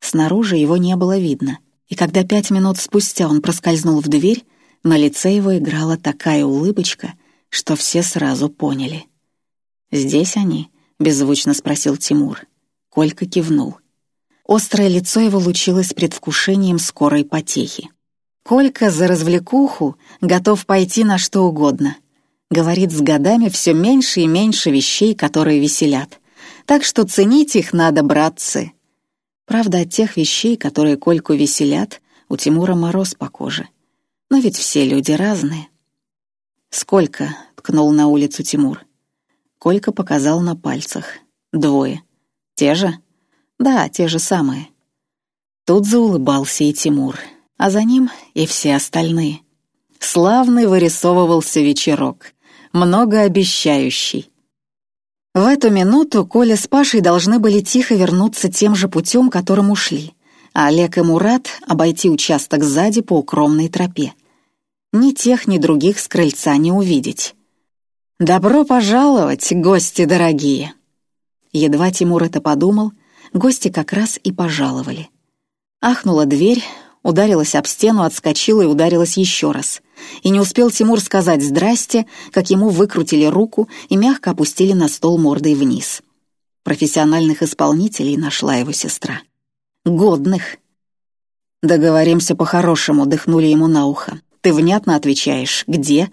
Снаружи его не было видно и когда пять минут спустя он проскользнул в дверь, на лице его играла такая улыбочка, что все сразу поняли. «Здесь они?» — беззвучно спросил Тимур. Колька кивнул. Острое лицо его лучилось предвкушением скорой потехи. Колька за развлекуху готов пойти на что угодно. Говорит, с годами все меньше и меньше вещей, которые веселят. Так что ценить их надо, братцы. Правда, от тех вещей, которые Кольку веселят, у Тимура мороз по коже. Но ведь все люди разные. «Сколько?» — ткнул на улицу Тимур. Колька показал на пальцах. «Двое. Те же?» «Да, те же самые». Тут заулыбался и Тимур, а за ним и все остальные. Славный вырисовывался вечерок, многообещающий. В эту минуту Коля с Пашей должны были тихо вернуться тем же путем, которым ушли, а Олег и Мурат обойти участок сзади по укромной тропе. Ни тех, ни других с крыльца не увидеть. «Добро пожаловать, гости дорогие!» Едва Тимур это подумал, гости как раз и пожаловали. Ахнула дверь, ударилась об стену, отскочила и ударилась еще раз. И не успел Тимур сказать «здрасте», как ему выкрутили руку и мягко опустили на стол мордой вниз. Профессиональных исполнителей нашла его сестра. Годных. «Договоримся по-хорошему», — дыхнули ему на ухо. «Ты внятно отвечаешь. Где?»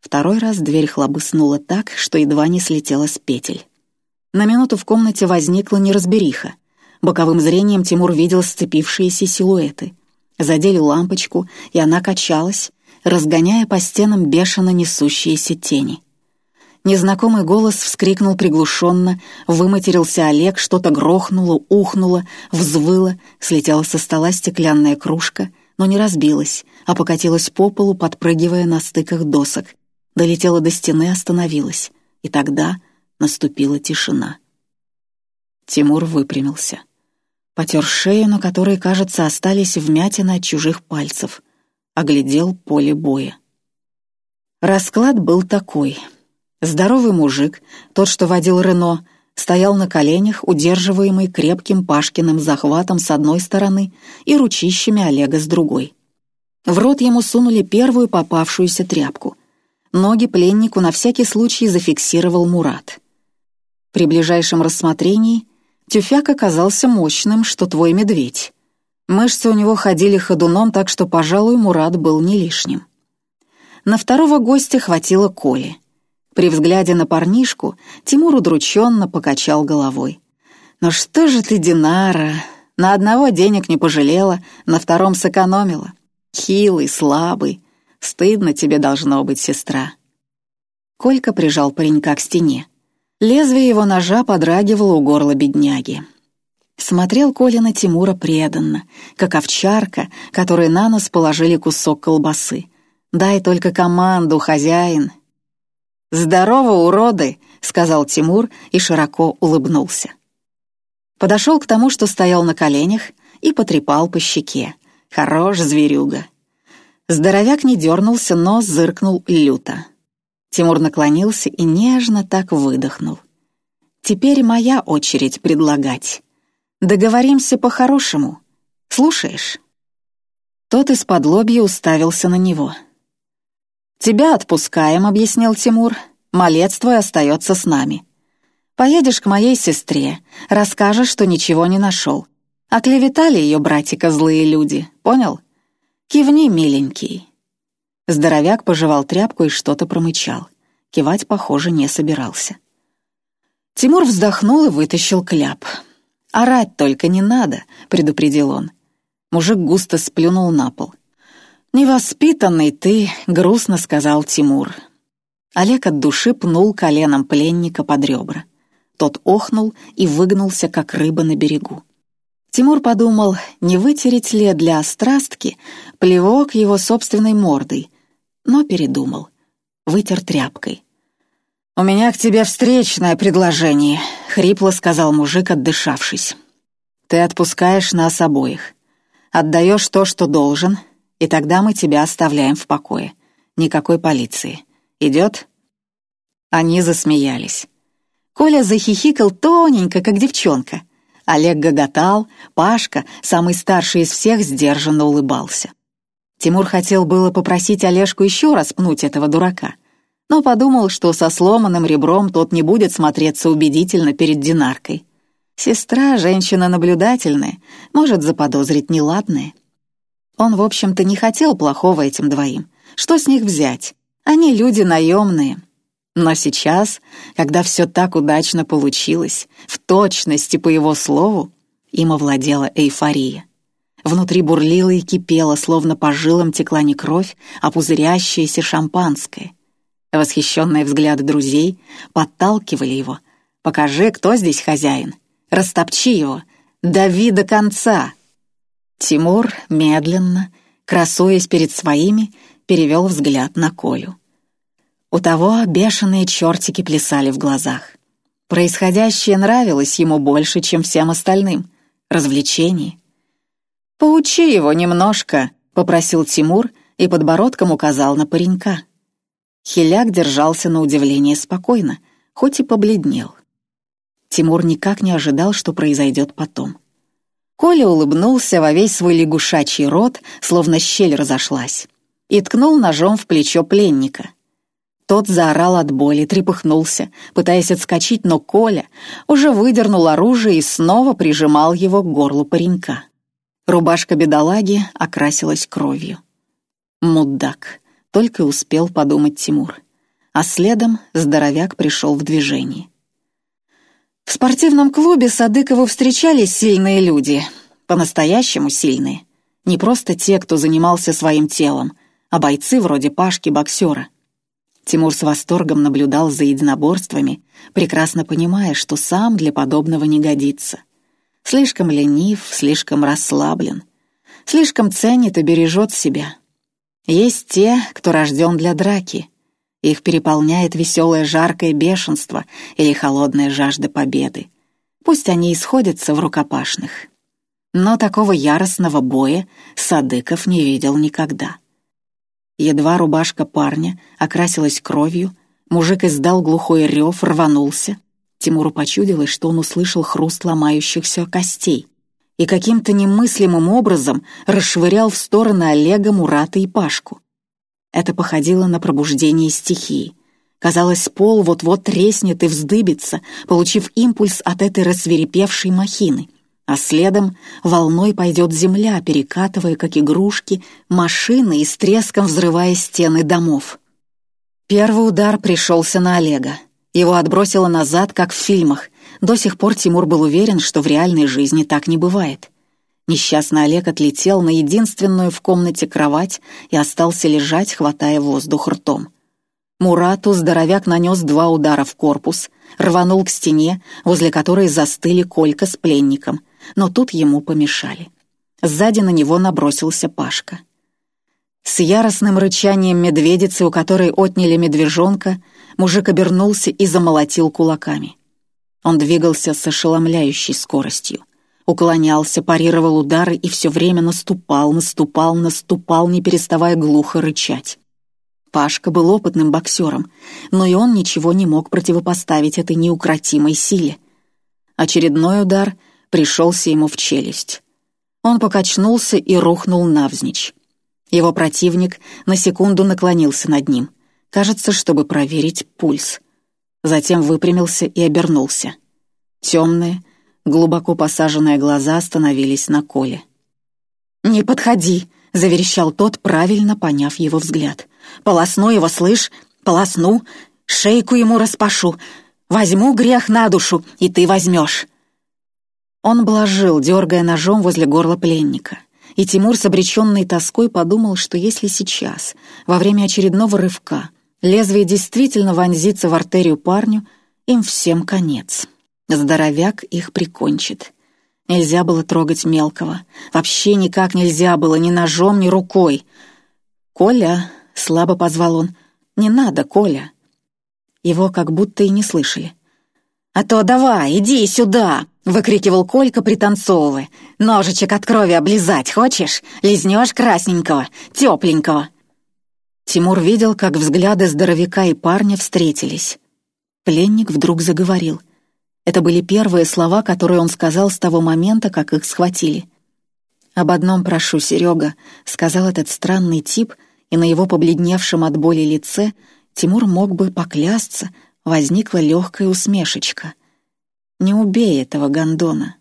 Второй раз дверь хлобыснула так, что едва не слетела с петель. На минуту в комнате возникла неразбериха. Боковым зрением Тимур видел сцепившиеся силуэты. Задели лампочку, и она качалась, разгоняя по стенам бешено несущиеся тени. Незнакомый голос вскрикнул приглушенно, выматерился Олег, что-то грохнуло, ухнуло, взвыло, слетела со стола стеклянная кружка, но не разбилась, а покатилась по полу, подпрыгивая на стыках досок. Долетела до стены, остановилась. И тогда наступила тишина. Тимур выпрямился. Потер шею, на которой, кажется, остались вмятины от чужих пальцев — оглядел поле боя. Расклад был такой. Здоровый мужик, тот, что водил Рено, стоял на коленях, удерживаемый крепким Пашкиным захватом с одной стороны и ручищами Олега с другой. В рот ему сунули первую попавшуюся тряпку. Ноги пленнику на всякий случай зафиксировал Мурат. При ближайшем рассмотрении тюфяк оказался мощным, что твой медведь. Мышцы у него ходили ходуном, так что, пожалуй, Мурат был не лишним. На второго гостя хватило Коли. При взгляде на парнишку Тимур удрученно покачал головой. «Ну что же ты, Динара, на одного денег не пожалела, на втором сэкономила. Хилый, слабый. Стыдно тебе должно быть, сестра». Колька прижал паренька к стене. Лезвие его ножа подрагивало у горла бедняги. Смотрел Коля на Тимура преданно, как овчарка, которой на нос положили кусок колбасы. «Дай только команду, хозяин!» «Здорово, уроды!» — сказал Тимур и широко улыбнулся. Подошел к тому, что стоял на коленях, и потрепал по щеке. Хорош зверюга. Здоровяк не дернулся, но зыркнул люто. Тимур наклонился и нежно так выдохнул. «Теперь моя очередь предлагать. Договоримся по-хорошему. Слушаешь?» Тот из-под лобья уставился на него. «Тебя отпускаем», — объяснил Тимур. «Малец твой остается с нами. Поедешь к моей сестре, расскажешь, что ничего не нашел. Оклеветали ее братика злые люди, понял? Кивни, миленький». Здоровяк пожевал тряпку и что-то промычал. Кивать, похоже, не собирался. Тимур вздохнул и вытащил кляп. «Орать только не надо», — предупредил он. Мужик густо сплюнул на пол. «Невоспитанный ты», — грустно сказал Тимур. Олег от души пнул коленом пленника под ребра. Тот охнул и выгнулся, как рыба на берегу. Тимур подумал, не вытереть ли для острастки плевок его собственной мордой, но передумал. Вытер тряпкой. «У меня к тебе встречное предложение», — хрипло сказал мужик, отдышавшись. «Ты отпускаешь нас обоих. Отдаешь то, что должен, и тогда мы тебя оставляем в покое. Никакой полиции. Идет?» Они засмеялись. Коля захихикал тоненько, как девчонка. Олег гоготал, Пашка, самый старший из всех, сдержанно улыбался. Тимур хотел было попросить Олежку еще раз пнуть этого дурака — но подумал, что со сломанным ребром тот не будет смотреться убедительно перед Динаркой. Сестра, женщина наблюдательная, может заподозрить неладное. Он, в общем-то, не хотел плохого этим двоим. Что с них взять? Они люди наемные. Но сейчас, когда все так удачно получилось, в точности по его слову, им овладела эйфория. Внутри бурлило и кипело, словно по жилам текла не кровь, а пузырящееся шампанское — Восхищенные взгляды друзей подталкивали его. «Покажи, кто здесь хозяин. Растопчи его. Дави до конца». Тимур медленно, красуясь перед своими, перевел взгляд на Колю. У того бешеные чертики плясали в глазах. Происходящее нравилось ему больше, чем всем остальным. Развлечение. «Поучи его немножко», — попросил Тимур и подбородком указал на паренька. Хиляк держался на удивление спокойно, хоть и побледнел. Тимур никак не ожидал, что произойдет потом. Коля улыбнулся во весь свой лягушачий рот, словно щель разошлась, и ткнул ножом в плечо пленника. Тот заорал от боли, трепыхнулся, пытаясь отскочить, но Коля уже выдернул оружие и снова прижимал его к горлу паренька. Рубашка бедолаги окрасилась кровью. Мудак только успел подумать Тимур. А следом здоровяк пришел в движение. В спортивном клубе Садыкову встречались сильные люди, по-настоящему сильные. Не просто те, кто занимался своим телом, а бойцы вроде Пашки-боксера. Тимур с восторгом наблюдал за единоборствами, прекрасно понимая, что сам для подобного не годится. Слишком ленив, слишком расслаблен, слишком ценит и бережет себя. Есть те, кто рожден для драки. Их переполняет веселое жаркое бешенство или холодная жажда победы. Пусть они и сходятся в рукопашных. Но такого яростного боя Садыков не видел никогда. Едва рубашка парня окрасилась кровью, мужик издал глухой рев, рванулся. Тимуру почудилось, что он услышал хруст ломающихся костей и каким-то немыслимым образом расшвырял в стороны Олега, Мурата и Пашку. Это походило на пробуждение стихии. Казалось, пол вот-вот треснет и вздыбится, получив импульс от этой рассверепевшей махины, а следом волной пойдет земля, перекатывая, как игрушки, машины и с треском взрывая стены домов. Первый удар пришелся на Олега. Его отбросило назад, как в фильмах, до сих пор Тимур был уверен, что в реальной жизни так не бывает. Несчастный Олег отлетел на единственную в комнате кровать и остался лежать, хватая воздух ртом. Мурату здоровяк нанес два удара в корпус, рванул к стене, возле которой застыли Колька с пленником, но тут ему помешали. Сзади на него набросился Пашка. С яростным рычанием медведицы, у которой отняли медвежонка, мужик обернулся и замолотил кулаками. Он двигался с ошеломляющей скоростью. Уклонялся, парировал удары и все время наступал, наступал, наступал, не переставая глухо рычать. Пашка был опытным боксером, но и он ничего не мог противопоставить этой неукротимой силе. Очередной удар пришелся ему в челюсть. Он покачнулся и рухнул навзничь. Его противник на секунду наклонился над ним, кажется, чтобы проверить пульс. Затем выпрямился и обернулся. Темные, глубоко посаженные глаза остановились на Коле. «Не подходи!» — заверещал тот, правильно поняв его взгляд. «Полосну его, слышь? Полосну! Шейку ему распашу! Возьму грех на душу, и ты возьмешь!» Он блажил, дергая ножом возле горла пленника. И Тимур с обреченной тоской подумал, что если сейчас, во время очередного рывка, лезвие действительно вонзится в артерию парню, им всем конец. Здоровяк их прикончит. Нельзя было трогать мелкого. Вообще никак нельзя было, ни ножом, ни рукой. «Коля!» — слабо позвал он. «Не надо, Коля!» Его как будто и не слышали. «А то давай, иди сюда!» — выкрикивал Колька, пританцовывая. «Ножичек от крови облизать хочешь? Лизнешь красненького, тепленького!» Тимур видел, как взгляды здоровяка и парня встретились. Пленник вдруг заговорил. Это были первые слова, которые он сказал с того момента, как их схватили. «Об одном прошу, Серега», — сказал этот странный тип, и на его побледневшем от боли лице Тимур мог бы поклясться, возникла легкая усмешечка. «Не убей этого гондона».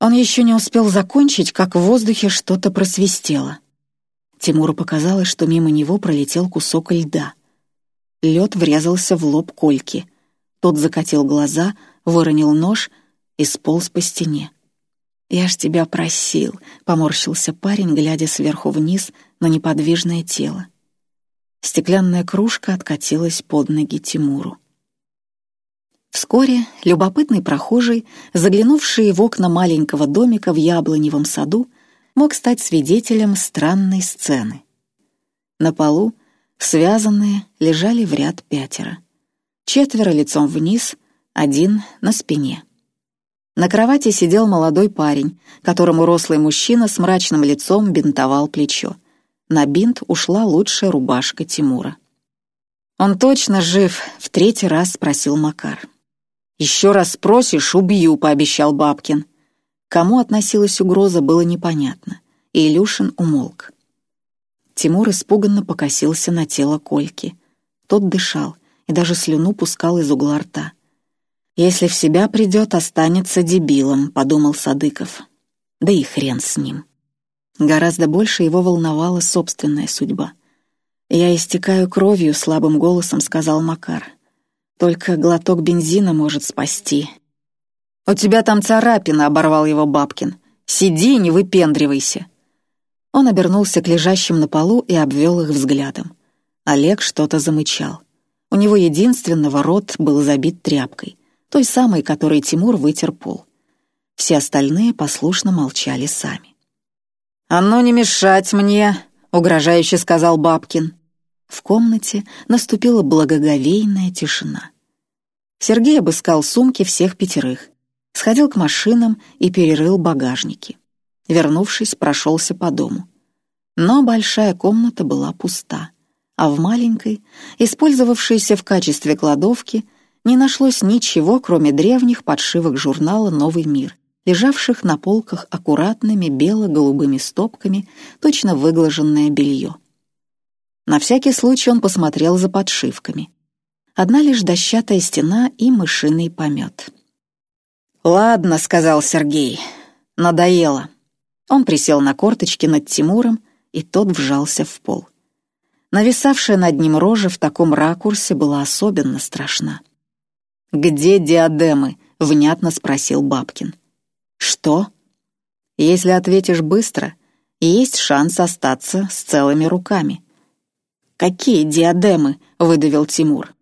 Он еще не успел закончить, как в воздухе что-то просвистело. Тимуру показалось, что мимо него пролетел кусок льда. Лед врезался в лоб Кольки. Тот закатил глаза, выронил нож и сполз по стене. «Я ж тебя просил», — поморщился парень, глядя сверху вниз на неподвижное тело. Стеклянная кружка откатилась под ноги Тимуру. Вскоре любопытный прохожий, заглянувший в окна маленького домика в яблоневом саду, мог стать свидетелем странной сцены. На полу, связанные, лежали в ряд пятеро. Четверо лицом вниз, один на спине. На кровати сидел молодой парень, которому рослый мужчина с мрачным лицом бинтовал плечо. На бинт ушла лучшая рубашка Тимура. «Он точно жив?» — в третий раз спросил Макар. «Еще раз спросишь — убью», — пообещал Бабкин. Кому относилась угроза, было непонятно, и Илюшин умолк. Тимур испуганно покосился на тело Кольки. Тот дышал и даже слюну пускал из угла рта. «Если в себя придет, останется дебилом», — подумал Садыков. Да и хрен с ним. Гораздо больше его волновала собственная судьба. «Я истекаю кровью», — слабым голосом сказал Макар. «Только глоток бензина может спасти». «У тебя там царапина», — оборвал его Бабкин. «Сиди не выпендривайся». Он обернулся к лежащим на полу и обвел их взглядом. Олег что-то замычал. У него единственного рот был забит тряпкой, той самой, которой Тимур вытер пол. Все остальные послушно молчали сами. «А ну не мешать мне!» — угрожающе сказал Бабкин. В комнате наступила благоговейная тишина. Сергей обыскал сумки всех пятерых, сходил к машинам и перерыл багажники. Вернувшись, прошелся по дому. Но большая комната была пуста, а в маленькой, использовавшейся в качестве кладовки, не нашлось ничего, кроме древних подшивок журнала «Новый мир», лежавших на полках аккуратными бело-голубыми стопками, точно выглаженное белье. На всякий случай он посмотрел за подшивками. Одна лишь дощатая стена и мышиный помет. «Ладно», — сказал Сергей, — «надоело». Он присел на корточки над Тимуром, и тот вжался в пол. Нависавшая над ним рожа в таком ракурсе была особенно страшна. «Где диадемы?» — внятно спросил Бабкин. «Что?» «Если ответишь быстро, есть шанс остаться с целыми руками». «Какие диадемы?» — выдавил Тимур.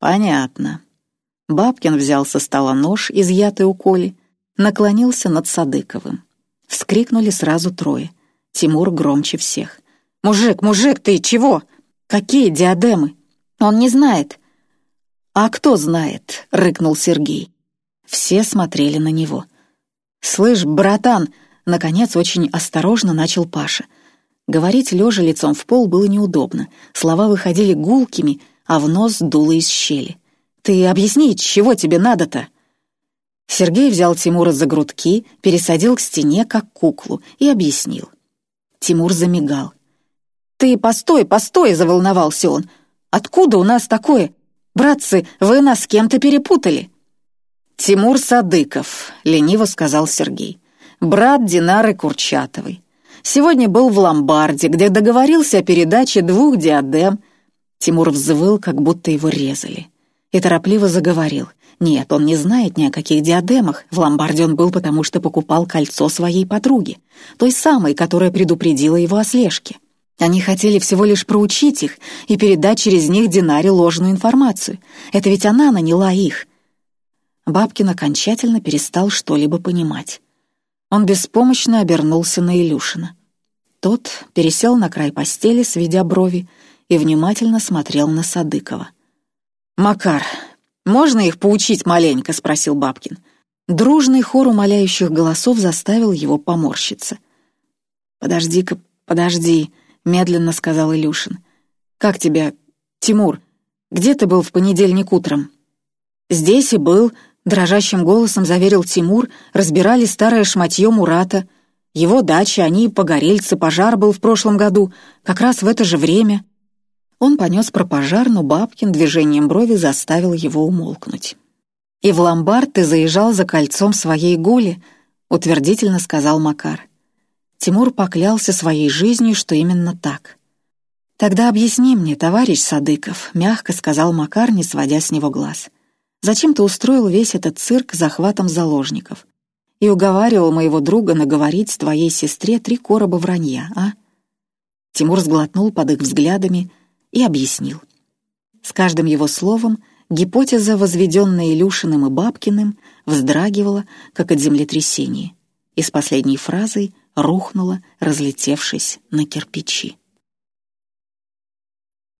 «Понятно». Бабкин взял со стола нож, изъятый у Коли, наклонился над Садыковым. Вскрикнули сразу трое. Тимур громче всех. «Мужик, мужик, ты чего? Какие диадемы? Он не знает». «А кто знает?» — рыкнул Сергей. Все смотрели на него. «Слышь, братан!» — наконец очень осторожно начал Паша. Говорить лежа лицом в пол было неудобно. Слова выходили гулкими, а в нос дуло из щели. «Ты объясни, чего тебе надо-то?» Сергей взял Тимура за грудки, пересадил к стене, как куклу, и объяснил. Тимур замигал. «Ты постой, постой!» — заволновался он. «Откуда у нас такое? Братцы, вы нас с кем-то перепутали!» «Тимур Садыков», — лениво сказал Сергей. «Брат Динары Курчатовой. Сегодня был в ломбарде, где договорился о передаче двух диадем». Тимур взвыл, как будто его резали. И торопливо заговорил. Нет, он не знает ни о каких диадемах. В ломбарде он был, потому что покупал кольцо своей подруги, той самой, которая предупредила его о слежке. Они хотели всего лишь проучить их и передать через них Динаре ложную информацию. Это ведь она наняла их. Бабкин окончательно перестал что-либо понимать. Он беспомощно обернулся на Илюшина. Тот пересел на край постели, сведя брови, и внимательно смотрел на Садыкова. «Макар, можно их поучить маленько?» — спросил Бабкин. Дружный хор умоляющих голосов заставил его поморщиться. «Подожди-ка, подожди», — медленно сказал Илюшин. «Как тебя, Тимур? Где ты был в понедельник утром?» «Здесь и был», — дрожащим голосом заверил Тимур, разбирали старое шматье Мурата. Его дача, они погорельцы, пожар был в прошлом году, как раз в это же время. Он понес про пожар, но Бабкин движением брови заставил его умолкнуть. «И в ломбард ты заезжал за кольцом своей гули», — утвердительно сказал Макар. Тимур поклялся своей жизнью, что именно так. «Тогда объясни мне, товарищ Садыков», — мягко сказал Макар, не сводя с него глаз. «Зачем ты устроил весь этот цирк захватом заложников и уговаривал моего друга наговорить твоей сестре три короба вранья, а?» Тимур сглотнул под их взглядами — и объяснил. С каждым его словом гипотеза, возведенная Илюшиным и Бабкиным, вздрагивала, как от землетрясения, и с последней фразой рухнула, разлетевшись на кирпичи.